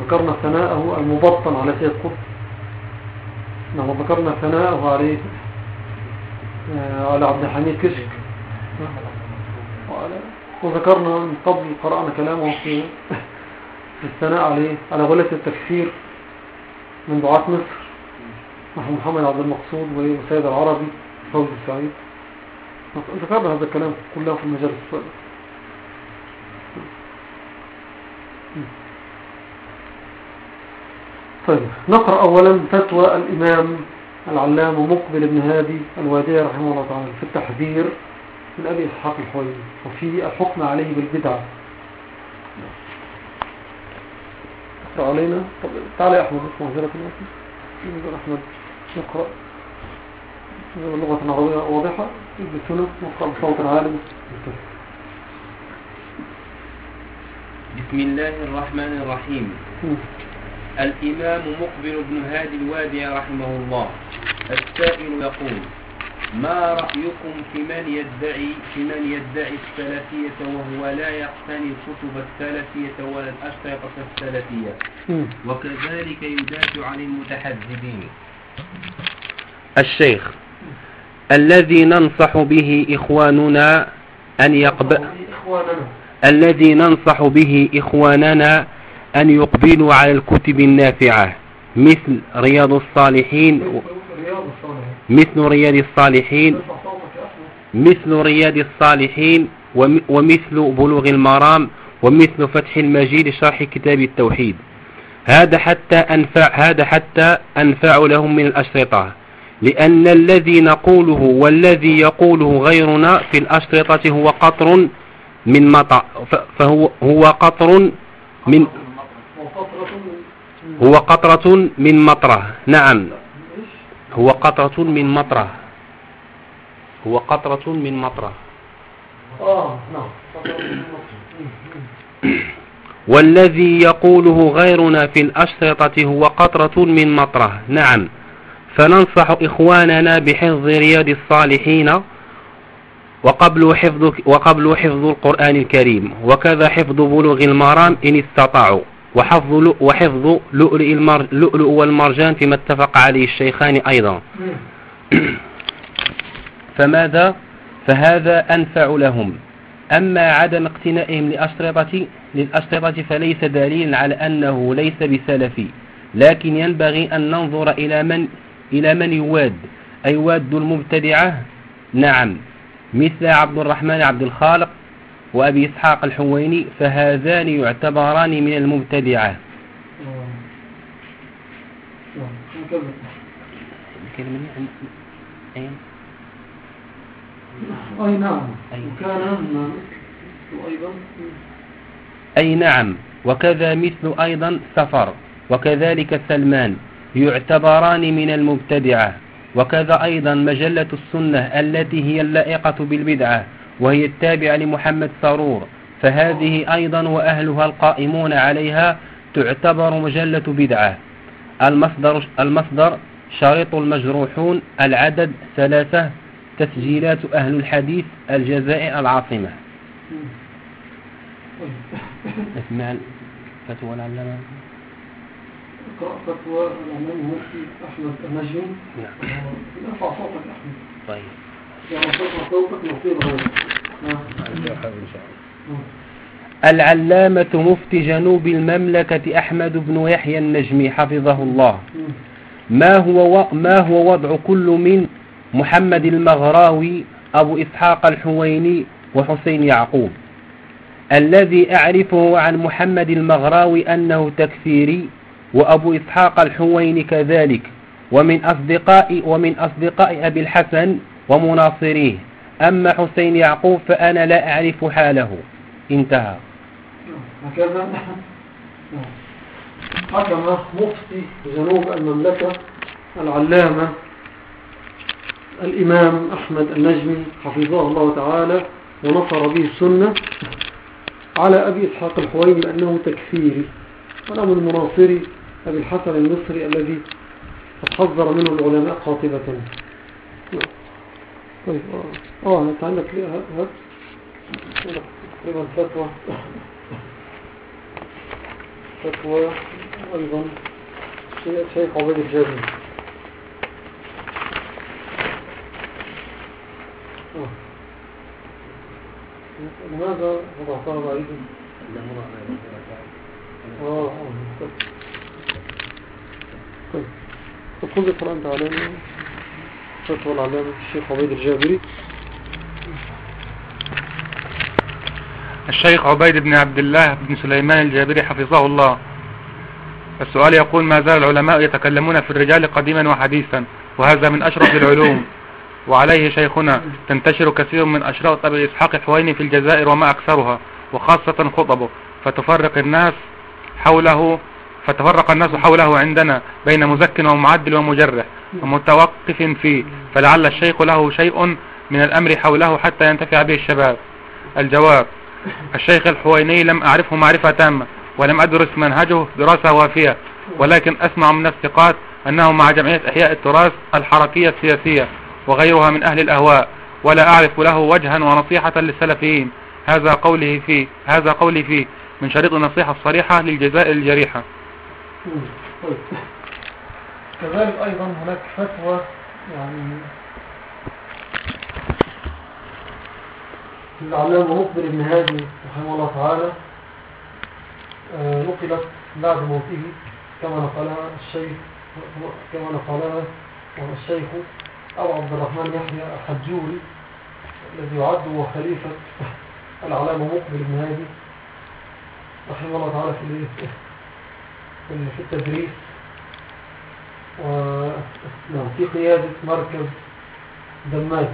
A: ذكرنا ثناءه المبطن على سيد قطب. نعم ذكرنا ثناءه عليه آه، على عبد الحميد كشك. وذكرنا من قبل قرأنا كلامه في الثناء عليه على غلة التكفير من دعاة مصر. نحو محمد عبد المقصود وسيد العربي فوز السعيد. ذكرنا هذا الكلام كله في المجال السابق طيب نقرأ أولا فتوى الإمام العلام مقبل ابن هادي الوادي رحمه الله تعالى في التحذير من أبي إسحاق الحويني وفي الحكم عليه بالبدعة اقرأ علينا؟ طب تعالى يا أحمد اسمع معذرة نقول أحمد نقرأ. اللغة العربية واضحة. بسنة نقرأ بصوت عالي
D: بسم الله الرحمن الرحيم. الإمام مقبل بن هادي الوادي رحمه الله. السائل يقول ما رأيكم في من يدعي في من يدعي السلفية وهو لا يقتني الكتب السلفية ولا الأشرطة السلفية؟ وكذلك يدافع عن المتحذبين الشيخ الذي ننصح به إخواننا أن يقبل الذي ننصح به إخواننا أن يقبلوا على الكتب النافعة مثل رياض الصالحين مثل رياض الصالحين مثل رياض الصالحين ومثل بلوغ المرام ومثل فتح المجيد شرح كتاب التوحيد. هذا حتى أنفع هذا حتى أنفع لهم من الأشرطة لأن الذي نقوله والذي يقوله غيرنا في الأشرطة هو قطر من مطر فهو هو قطر من هو قطرة من مطرة. نعم. هو قطرة من مطرة. هو قطرة من مطرة.
A: آه نعم
D: والذي يقوله غيرنا في الأشرطة هو قطرة من مطرة. نعم. فننصح إخواننا بحفظ رياض الصالحين وقبل حفظ, وقبل حفظ القرآن الكريم. وكذا حفظ بلوغ المرام إن استطاعوا. وحفظ وحفظ لؤلؤ والمرجان فيما اتفق عليه الشيخان أيضا. فماذا؟ فهذا أنفع لهم. أما عدم اقتنائهم لأشرطة للأشرطة فليس دليلا على أنه ليس بسلفي لكن ينبغي أن ننظر إلى من إلى من يواد. أي واد المبتدعة؟ نعم. مثل عبد الرحمن عبد الخالق وأبي إسحاق الحويني فهذان يعتبران من المبتدعة.
A: أي نعم. وكان
D: أي نعم. وكذا مثل أيضا سفر. وكذلك سلمان. يعتبران من المبتدعة. وكذا أيضا مجلة السنة التي هي اللائقة بالبدعة. وهي التابعة لمحمد سرور فهذه أيضا وأهلها القائمون عليها تعتبر مجلة بدعة المصدر, المصدر شريط المجروحون العدد ثلاثة تسجيلات أهل الحديث الجزائر العاصمة اسمع فتوى العلامة
A: اقرأ فتوى العلامة أحمد النجم نعم ارفع صوتك أحمد
D: طيب العلامة مفتي جنوب المملكة أحمد بن يحيى النجمي حفظه الله. ما هو ما هو وضع كل من محمد المغراوي أبو إسحاق الحويني وحسين يعقوب؟ الذي أعرفه عن محمد المغراوي أنه تكفيري وأبو إسحاق الحويني كذلك. ومن أصدقاء ومن أصدقاء أبي الحسن ومناصريه. أما حسين يعقوب فأنا لا أعرف حاله. انتهى.
A: هكذا. حكم مفتي جنوب المملكة العلامة الإمام أحمد النجمي حفظه الله تعالى ونصر به السنة على أبي إسحاق الحويني بأنه تكفيري وأنا من مناصري أبي الحسن المصري الذي حذر منه العلماء قاطبة طيب آه, آه، انت عندك تقريبا فتوى. فتوى أيضا. شيخ عبيد الجابري لماذا وضعتها بعيدا آه آه طيب. تقول لي فتوى العلامة الشيخ عبيد الجابري
B: الشيخ عبيد بن عبد الله بن سليمان الجابري حفظه الله السؤال يقول ما زال العلماء يتكلمون في الرجال قديما وحديثا وهذا من أشرف العلوم وعليه شيخنا تنتشر كثير من أشراط أبي إسحاق الحويني في الجزائر وما أكثرها وخاصة خطبه فتفرق الناس حوله فتفرق الناس حوله عندنا بين مزك ومعدل ومجرح ومتوقف فيه فلعل الشيخ له شيء من الأمر حوله حتى ينتفع به الشباب. الجواب الشيخ الحويني لم أعرفه معرفة تامة ولم أدرس منهجه دراسة وافية ولكن أسمع من الثقات أنه مع جمعية إحياء التراث الحركية السياسية وغيرها من أهل الأهواء ولا أعرف له وجها ونصيحة للسلفيين. هذا قوله فيه هذا قولي فيه من شريط النصيحة الصريحة للجزائر الجريحة.
A: طيب. كذلك أيضا هناك فتوى يعني للعلامة مقبل ابن هادي رحمه الله تعالى آه، نقلت بعد موته كما نقلها الشيخ كما نقلها الشيخ أو عبد الرحمن يحيى الحجوري الذي يعد هو خليفة العلامة مقبل بن هادي رحمه الله تعالى في في التدريس نعم، في قيادة مركز دماج.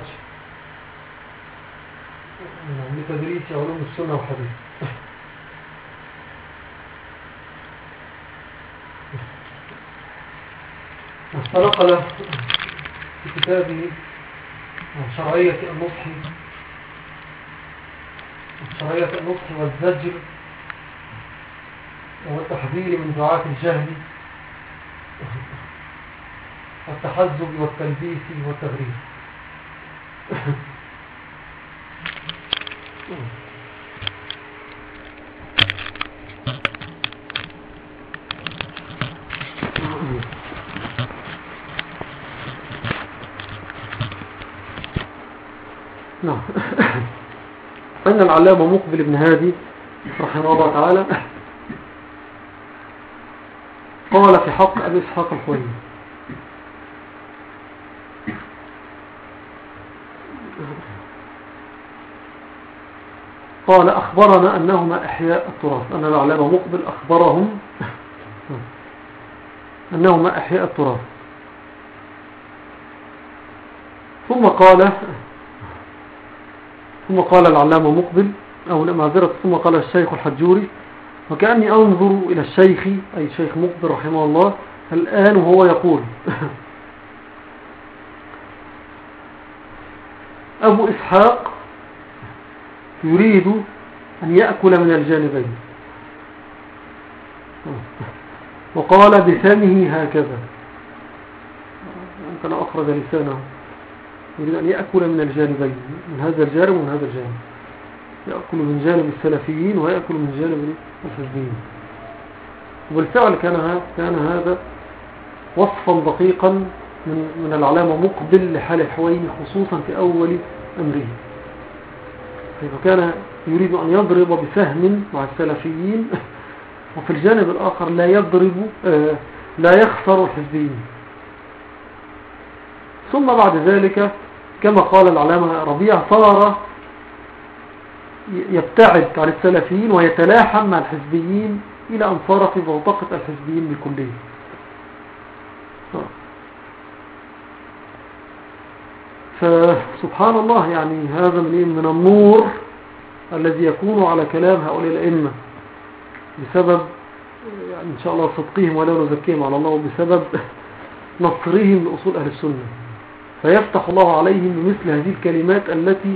A: نعم، لتدريس علوم السنة والحديث. فنقل في كتابه شرعية النصح شرعية النصح والزجر. والتحذير من دعاة الجهل والتحزب والتلبيس والتغريب. نعم. أن العلامة مقبل ابن هادي رحمه الله تعالى قال في حق أبي إسحاق الخويني قال أخبرنا أنهما إحياء التراث أن العلامة مقبل أخبرهم. أنهما إحياء التراث ثم قال ثم قال العلامة مقبل أو معذرة ثم قال الشيخ الحجوري وكأني أنظر إلى الشيخ أي شيخ مقبل رحمه الله الآن وهو يقول أبو إسحاق يريد أن يأكل من الجانبين. وقال بفمه هكذا. يمكن أخرج لسانه. يريد أن يأكل من الجانبين من هذا الجانب ومن هذا الجانب. يأكل من جانب السلفيين ويأكل من جانب الحزبيين وبالفعل كان كان هذا وصفا دقيقا من من العلامة مقبل لحال الحوين خصوصا في أول أمره. فكان يريد أن يضرب بسهم مع السلفيين وفي الجانب الآخر لا يضرب آه، لا يخسر الحزبيين. ثم بعد ذلك كما قال العلامة ربيع صار يبتعد عن السلفيين ويتلاحم مع الحزبيين إلى أن صار في بوتقة الحزبيين بالكلية فسبحان الله يعني هذا من, إيه؟ من النور الذي يكون على كلام هؤلاء الأئمة بسبب يعني إن شاء الله صدقهم ولا نزكيهم على الله بسبب نصرهم لأصول أهل السنة فيفتح الله عليهم بمثل هذه الكلمات التي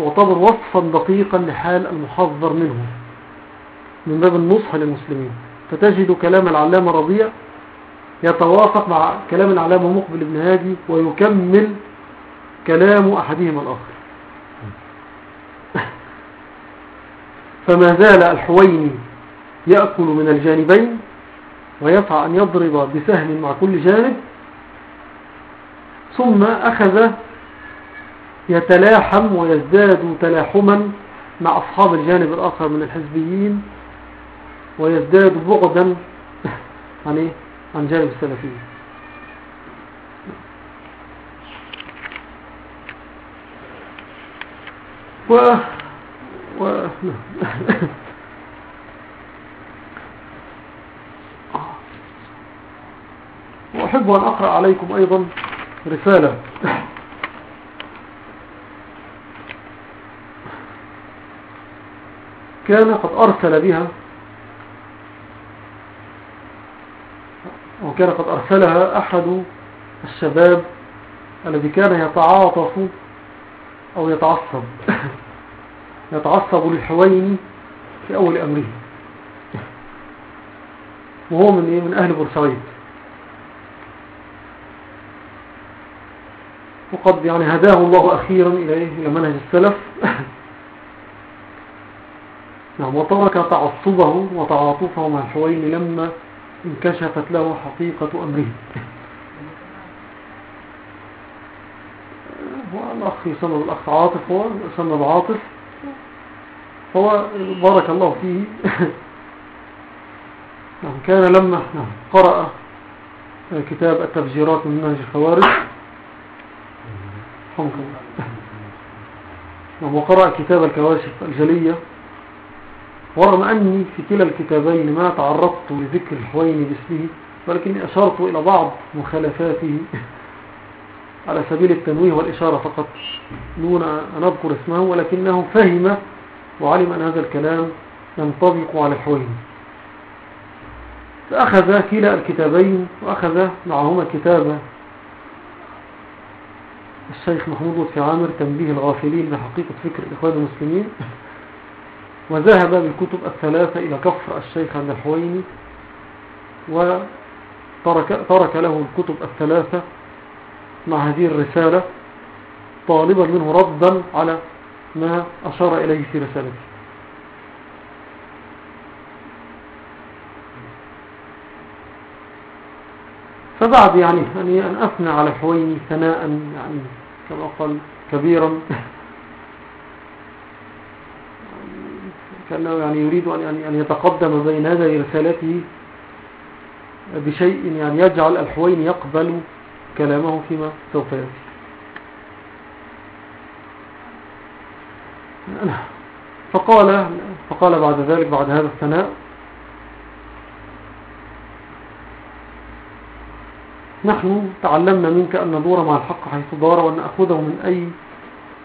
A: تعتبر وصفا دقيقا لحال المحذر منه من باب النصح للمسلمين. فتجد كلام العلامة رضيع يتوافق مع كلام العلامة مقبل بن هادي ويكمل كلام أحدهما الآخر. فما زال الحويني يأكل من الجانبين ويسعى أن يضرب بسهم مع كل جانب ثم أخذ يتلاحم ويزداد تلاحما مع أصحاب الجانب الآخر من الحزبيين ويزداد بعدا عن, إيه؟ عن جانب السلفيين و... و... وأحب أن أقرأ عليكم أيضا رسالة كان قد أرسل بها وكان قد أرسلها أحد الشباب الذي كان يتعاطف أو يتعصب يتعصب للحوين في أول أمره. وهو من, إيه؟ من أهل بورسعيد. وقد يعني هداه الله أخيرا إلى منهج السلف. نعم وترك تعصبه وتعاطفه مع الحوين لما انكشفت له حقيقة أمره. هو الأخ يسمى بالأخ عاطف هو يسمى بعاطف هو بارك الله فيه. نعم كان لما نعم قرأ كتاب التفجيرات من منهج الخوارج. نعم وقرأ كتاب الكواشف الجلية. ورغم أني في كلا الكتابين ما تعرضت لذكر الحويني باسمه ولكني أشرت إلى بعض مخالفاته على سبيل التنويه والإشارة فقط دون أن أذكر اسمه ولكنه فهم وعلم أن هذا الكلام ينطبق على الحويني فأخذ كلا الكتابين وأخذ معهما كتاب الشيخ محمود لطفي عامر تنبيه الغافلين بحقيقة فكر الإخوان المسلمين. وذهب بالكتب الثلاثة إلى كفر الشيخ عند الحويني وترك ترك له الكتب الثلاثة مع هذه الرسالة طالبا منه ردا على ما أشار إليه في رسالته. فبعد يعني أن أثنى على الحويني ثناء يعني كما قال كبيرا. كأنه يعني يريد أن يتقدم بين هذه رسالته بشيء يعني يجعل الحوين يقبل كلامه فيما سوف يأتي. فقال فقال بعد ذلك بعد هذا الثناء نحن تعلمنا منك أن ندور مع الحق حيث دار وأن نأخذه من أي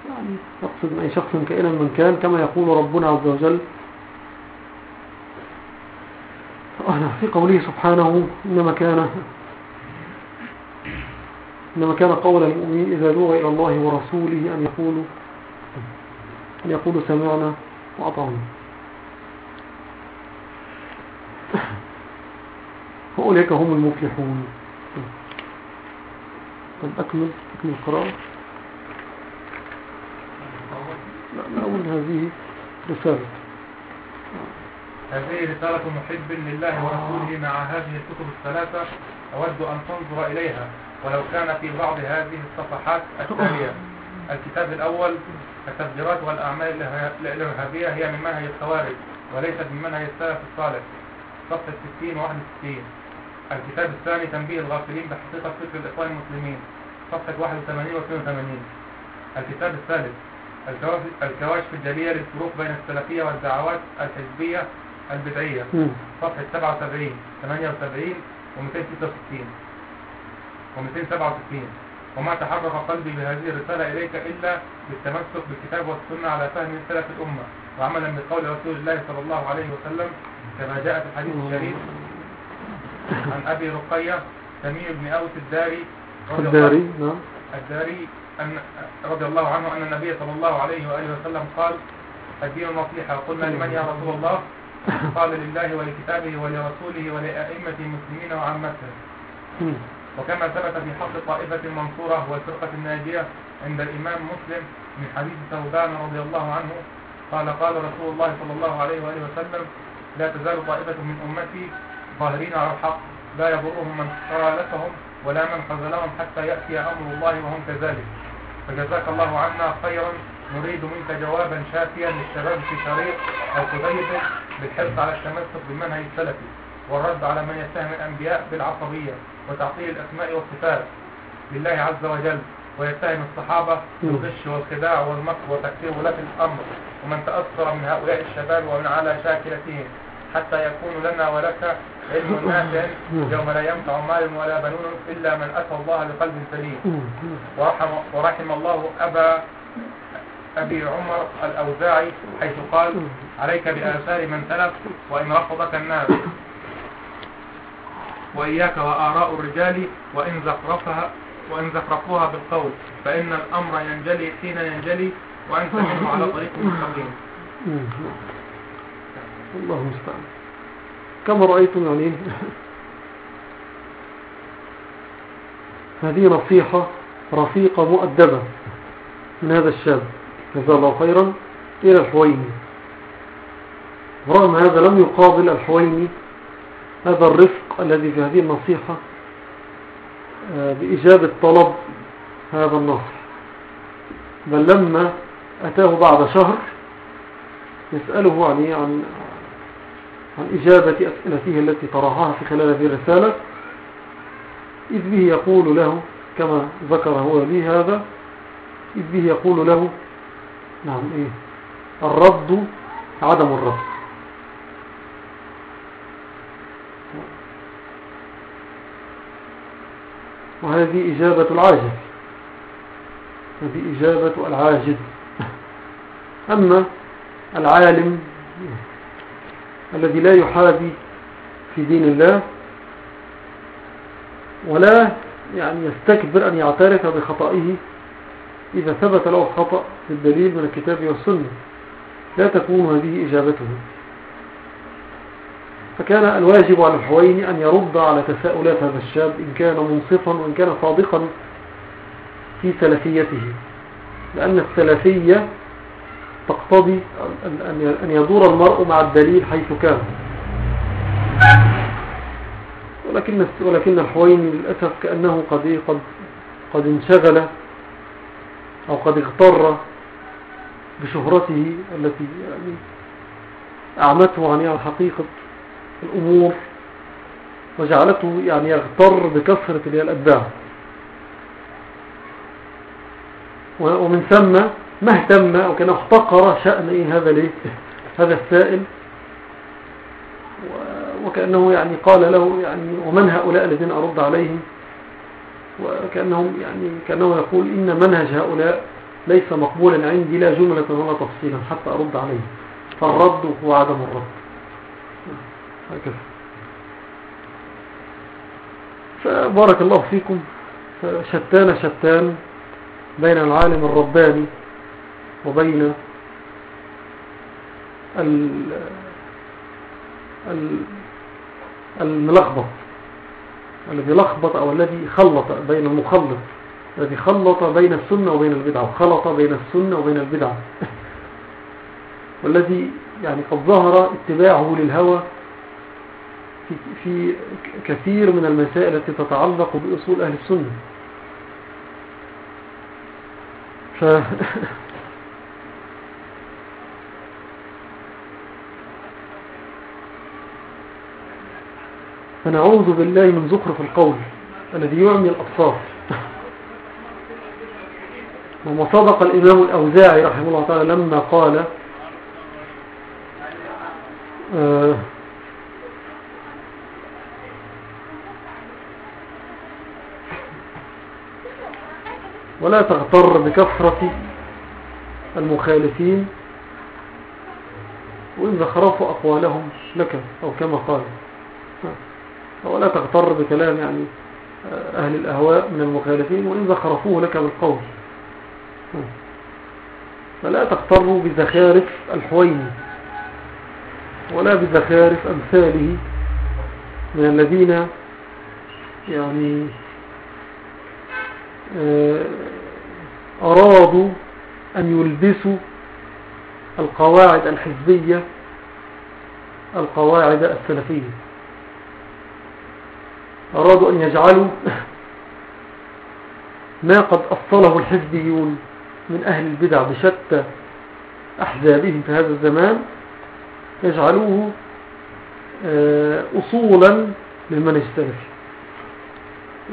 A: يعني يقصد من أي شخص كائنا من كان كما يقول ربنا عز وجل في قوله سبحانه إنما كان إنما كان قول المؤمنين إذا دعوا إلى الله ورسوله أن يقولوا أن يقولوا سمعنا وأطعنا. فأولئك هم المفلحون. طب أكمل أكمل القراءة. لا أقول هذه رسالة.
B: هذه رسالة محب لله ورسوله مع هذه الكتب الثلاثة. أود أن تنظر إليها. ولو كان في بعض هذه الصفحات التالية. الكتاب الأول التفجيرات والأعمال الإرهابية. هي من منهج الخوارج وليست من منهج السلف الصالح. صفحة 60 و 61 الكتاب الثاني تنبيه الغافلين بحقيقة فكر الإخوان المسلمين. صفحة 81 و 82 الكتاب الثالث الكواشف الجلية للفروق بين السلفية والدعوات الحزبية. البدعية. صفحة 77 78 و 266 و 267 وما تحرك قلبي بهذه الرسالة إليك إلا بالتمسك بالكتاب والسنة على فهم سلف الأمة وعملا بقول رسول الله صلى الله عليه وسلم كما جاء في الحديث الشريف. عن أبي رقية تميم بن أوس الداري
A: الداري نعم.
B: الداري أن رضي الله عنه أن النبي صلى الله عليه وآله وسلم قال الدين النصيحة. قلنا لمن يا رسول الله؟ قال لله ولكتابه ولرسوله ولأئمة المسلمين وعامتهم وكما ثبت في حق الطائفة المنصورة والفرقة الناجية عند الإمام مسلم من حديث ثوبان رضي الله عنه قال قال رسول الله صلى الله عليه وآله وسلم لا تزال طائفة من أمتي ظاهرين على الحق لا يضرهم من خالفهم ولا من خذلهم حتى يأتي أمر الله وهم كذلك. فجزاك الله عنا خيرا نريد منك جوابا شافيا للشباب في شريط أو كذيب بالحرص على التمسك بالمنهج السلفي والرد على من يتهم الأنبياء بالعصبية وتعطيل الأسماء والصفات لله عز وجل ويتهم الصحابة بالغش والخداع والمكر وتكفير ولاة الأمر ومن تأثر من هؤلاء الشباب ومن على شاكلتهم حتى يكون لنا ولك علم نافع يوم لا ينفع مال ولا بنون إلا من أتى الله بقلب سليم. ورحم, ورحم الله أبا أبي عمر الأوزاعي حيث قال عليك بآثار من تلف وإن رفضك الناس. وإياك وآراء الرجال وإن زخرفها وإن زخرفوها بالقول فإن الأمر ينجلي حين ينجلي وأنت منه على طريق مستقيم.
A: الله المستعان. كما رأيتم يعني هذه نصيحة رفيقة مؤدبة من هذا الشاب؟ جزاه الله خيرا إلى الحويني رغم هذا لم يقابل الحويني هذا الرفق الذي في هذه النصيحة آه، بإجابة طلب هذا النصر. بل لما أتاه بعد شهر يسأله عن عن عن إجابة أسئلته التي طرحها في خلال هذه الرسالة. إذ به يقول له كما ذكر هو لي هذا إذ به يقول له نعم إيه. الرد عدم الرد. وهذه إجابة العاجز. هذه إجابة العاجز. أما العالم الذي لا يحاذي في دين الله ولا يعني يستكبر أن يعترف بخطئه إذا ثبت له خطأ بالدليل من الكتاب والسنة لا تكون هذه إجابته. فكان الواجب على الحويني أن يرد على تساؤلات هذا الشاب إن كان منصفا وإن كان صادقا في سلفيته لأن السلفية تقتضي أن يدور المرء مع الدليل حيث كان. ولكن ولكن الحويني للأسف كأنه قد قد قد انشغل أو قد اغتر بشهرته التي يعني أعمته عن حقيقة الأمور وجعلته يعني يغتر بكثرة الأتباع ومن ثم ما اهتم أو كان احتقر شأن إيه هذا ليه؟ هذا السائل. وكأنه يعني قال له يعني ومن هؤلاء الذين أرد عليهم؟ وكأنهم يعني كأنه يقول إن منهج هؤلاء ليس مقبولا عندي لا جملة ولا تفصيلا حتى أرد عليه. فالرد هو عدم الرد. هكذا. فبارك الله فيكم. شتان شتان بين العالم الرباني وبين الملخبط. الذي لخبط أو الذي خلط بين المخلط الذي خلط بين السنة وبين البدعة وخلط بين السنة وبين البدعة. والذي يعني قد ظهر اتباعه للهوى في, كثير من المسائل التي تتعلق بأصول أهل السنة. فنعوذ بالله من زخرف القول الذي يعمي الأبصار. وما صدق الإمام الأوزاعي رحمه الله تعالى لما قال آه ولا تغتر بكثرة المخالفين وإن زخرفوا أقوالهم لك أو كما قال. ولا تغتر بكلام يعني أهل الأهواء من المخالفين وإن زخرفوه لك بالقول. فلا تغتروا بزخارف الحوين ولا بزخارف أمثاله من الذين يعني آه، أرادوا أن يلبسوا القواعد الحزبية القواعد السلفية. أرادوا أن يجعلوا ما قد أصله الحزبيون من أهل البدع بشتى أحزابهم في هذا الزمان يجعلوه آه، أصولا للمنهج السلفي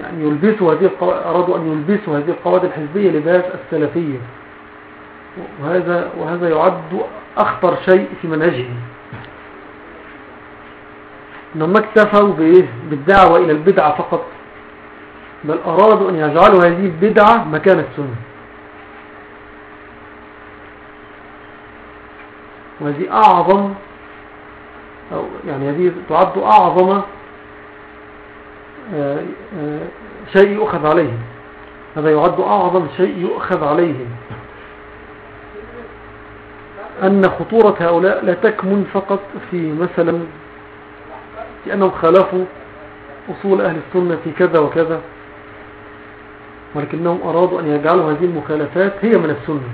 A: يعني يلبسوا هذه أرادوا أن يلبسوا هذه القواعد الحزبية لباس السلفية. وهذا, وهذا يعد أخطر شيء في منهجهم إنهم اكتفوا بالدعوة إلى البدعة فقط بل أرادوا أن يجعلوا هذه البدعة مكان السنة. وهذه أعظم أو يعني هذه تعد أعظم آه، آه، شيء يؤخذ عليهم. هذا يعد أعظم شيء يؤخذ عليهم. أن خطورة هؤلاء لا تكمن فقط في مثلا في أنهم خالفوا أصول أهل السنة في كذا وكذا ولكنهم أرادوا أن يجعلوا هذه المخالفات هي من السنة.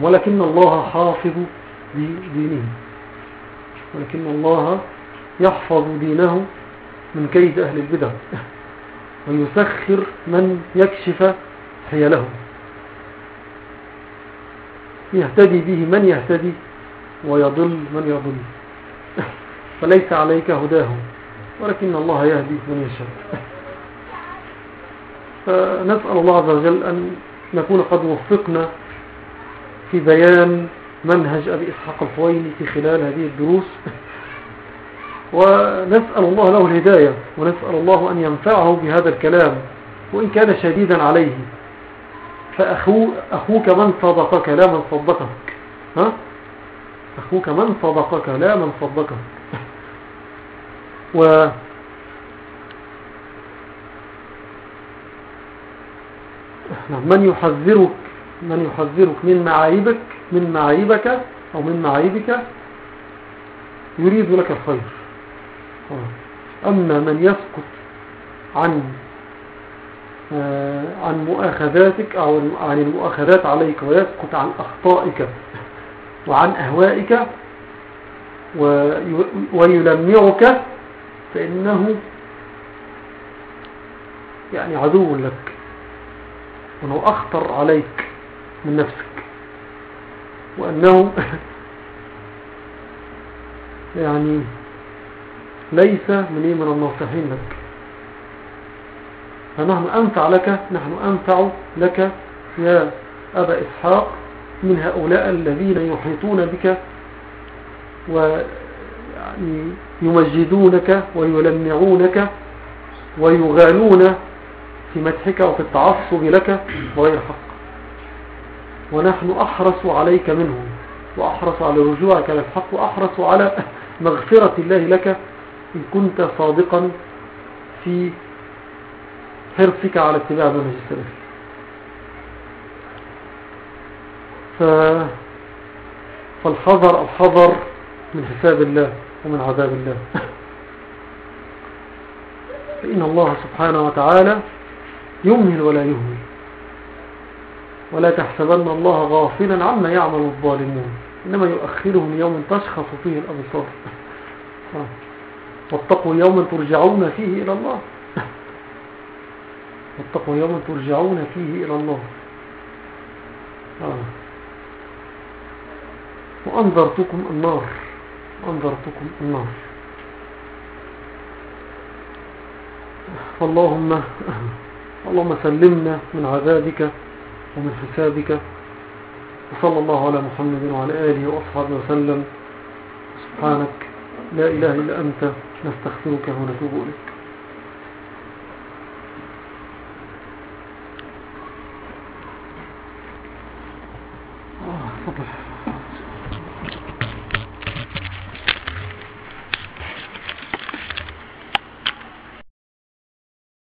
A: ولكن الله حافظ دينه. ولكن الله يحفظ دينه من كيد أهل البدع ويسخر من يكشف حيلهم يهتدي به من يهتدي ويضل من يضل. فليس عليك هداهم ولكن الله يهدي من يشاء. فنسأل الله عز وجل أن نكون قد وفقنا في بيان منهج أبي إسحاق الفويني في خلال هذه الدروس. ونسأل الله له الهداية ونسأل الله أن ينفعه بهذا الكلام. وإن كان شديدا عليه فأخو أخوك من صدقك لا من صدقك. ها؟ أخوك من صدقك لا من صدقك. و من يحذرك من يحذرك من معايبك من معايبك أو من معايبك يريد لك الخير. أما من يسكت عن آه، عن مؤاخذاتك أو عن المؤاخذات عليك ويسكت عن أخطائك وعن أهوائك ويلمعك فإنه يعني عدو لك وأنه أخطر عليك من نفسك وأنه يعني ليس من من الناصحين لك. فنحن أنفع لك نحن أنفع لك يا أبا إسحاق من هؤلاء الذين يحيطون بك ويعني يمجدونك ويلمعونك ويغالون في مدحك وفي التعصب لك بغير حق. ونحن أحرص عليك منهم وأحرص على رجوعك للحق وأحرص على مغفرة الله لك إن كنت صادقا في حرصك على اتباع منهج السلف ف... فالحذر الحذر من حساب الله ومن عذاب الله. فإن الله سبحانه وتعالى يمهل ولا يهمل. ولا تحسبن الله غافلا عما يعمل الظالمون. إنما يؤخرهم يوم تشخص فيه الأبصار. واتقوا يوما ترجعون فيه إلى الله. واتقوا يوما ترجعون فيه إلى الله. آه. وأنذرتكم النار. وأنذرتكم النار. اللهم اللهم سلمنا من عذابك ومن حسابك. وصلى الله على محمد وعلى آله وأصحابه وسلم. سبحانك. لا إله إلا أنت. نستغفرك ونتوب إليك. آه،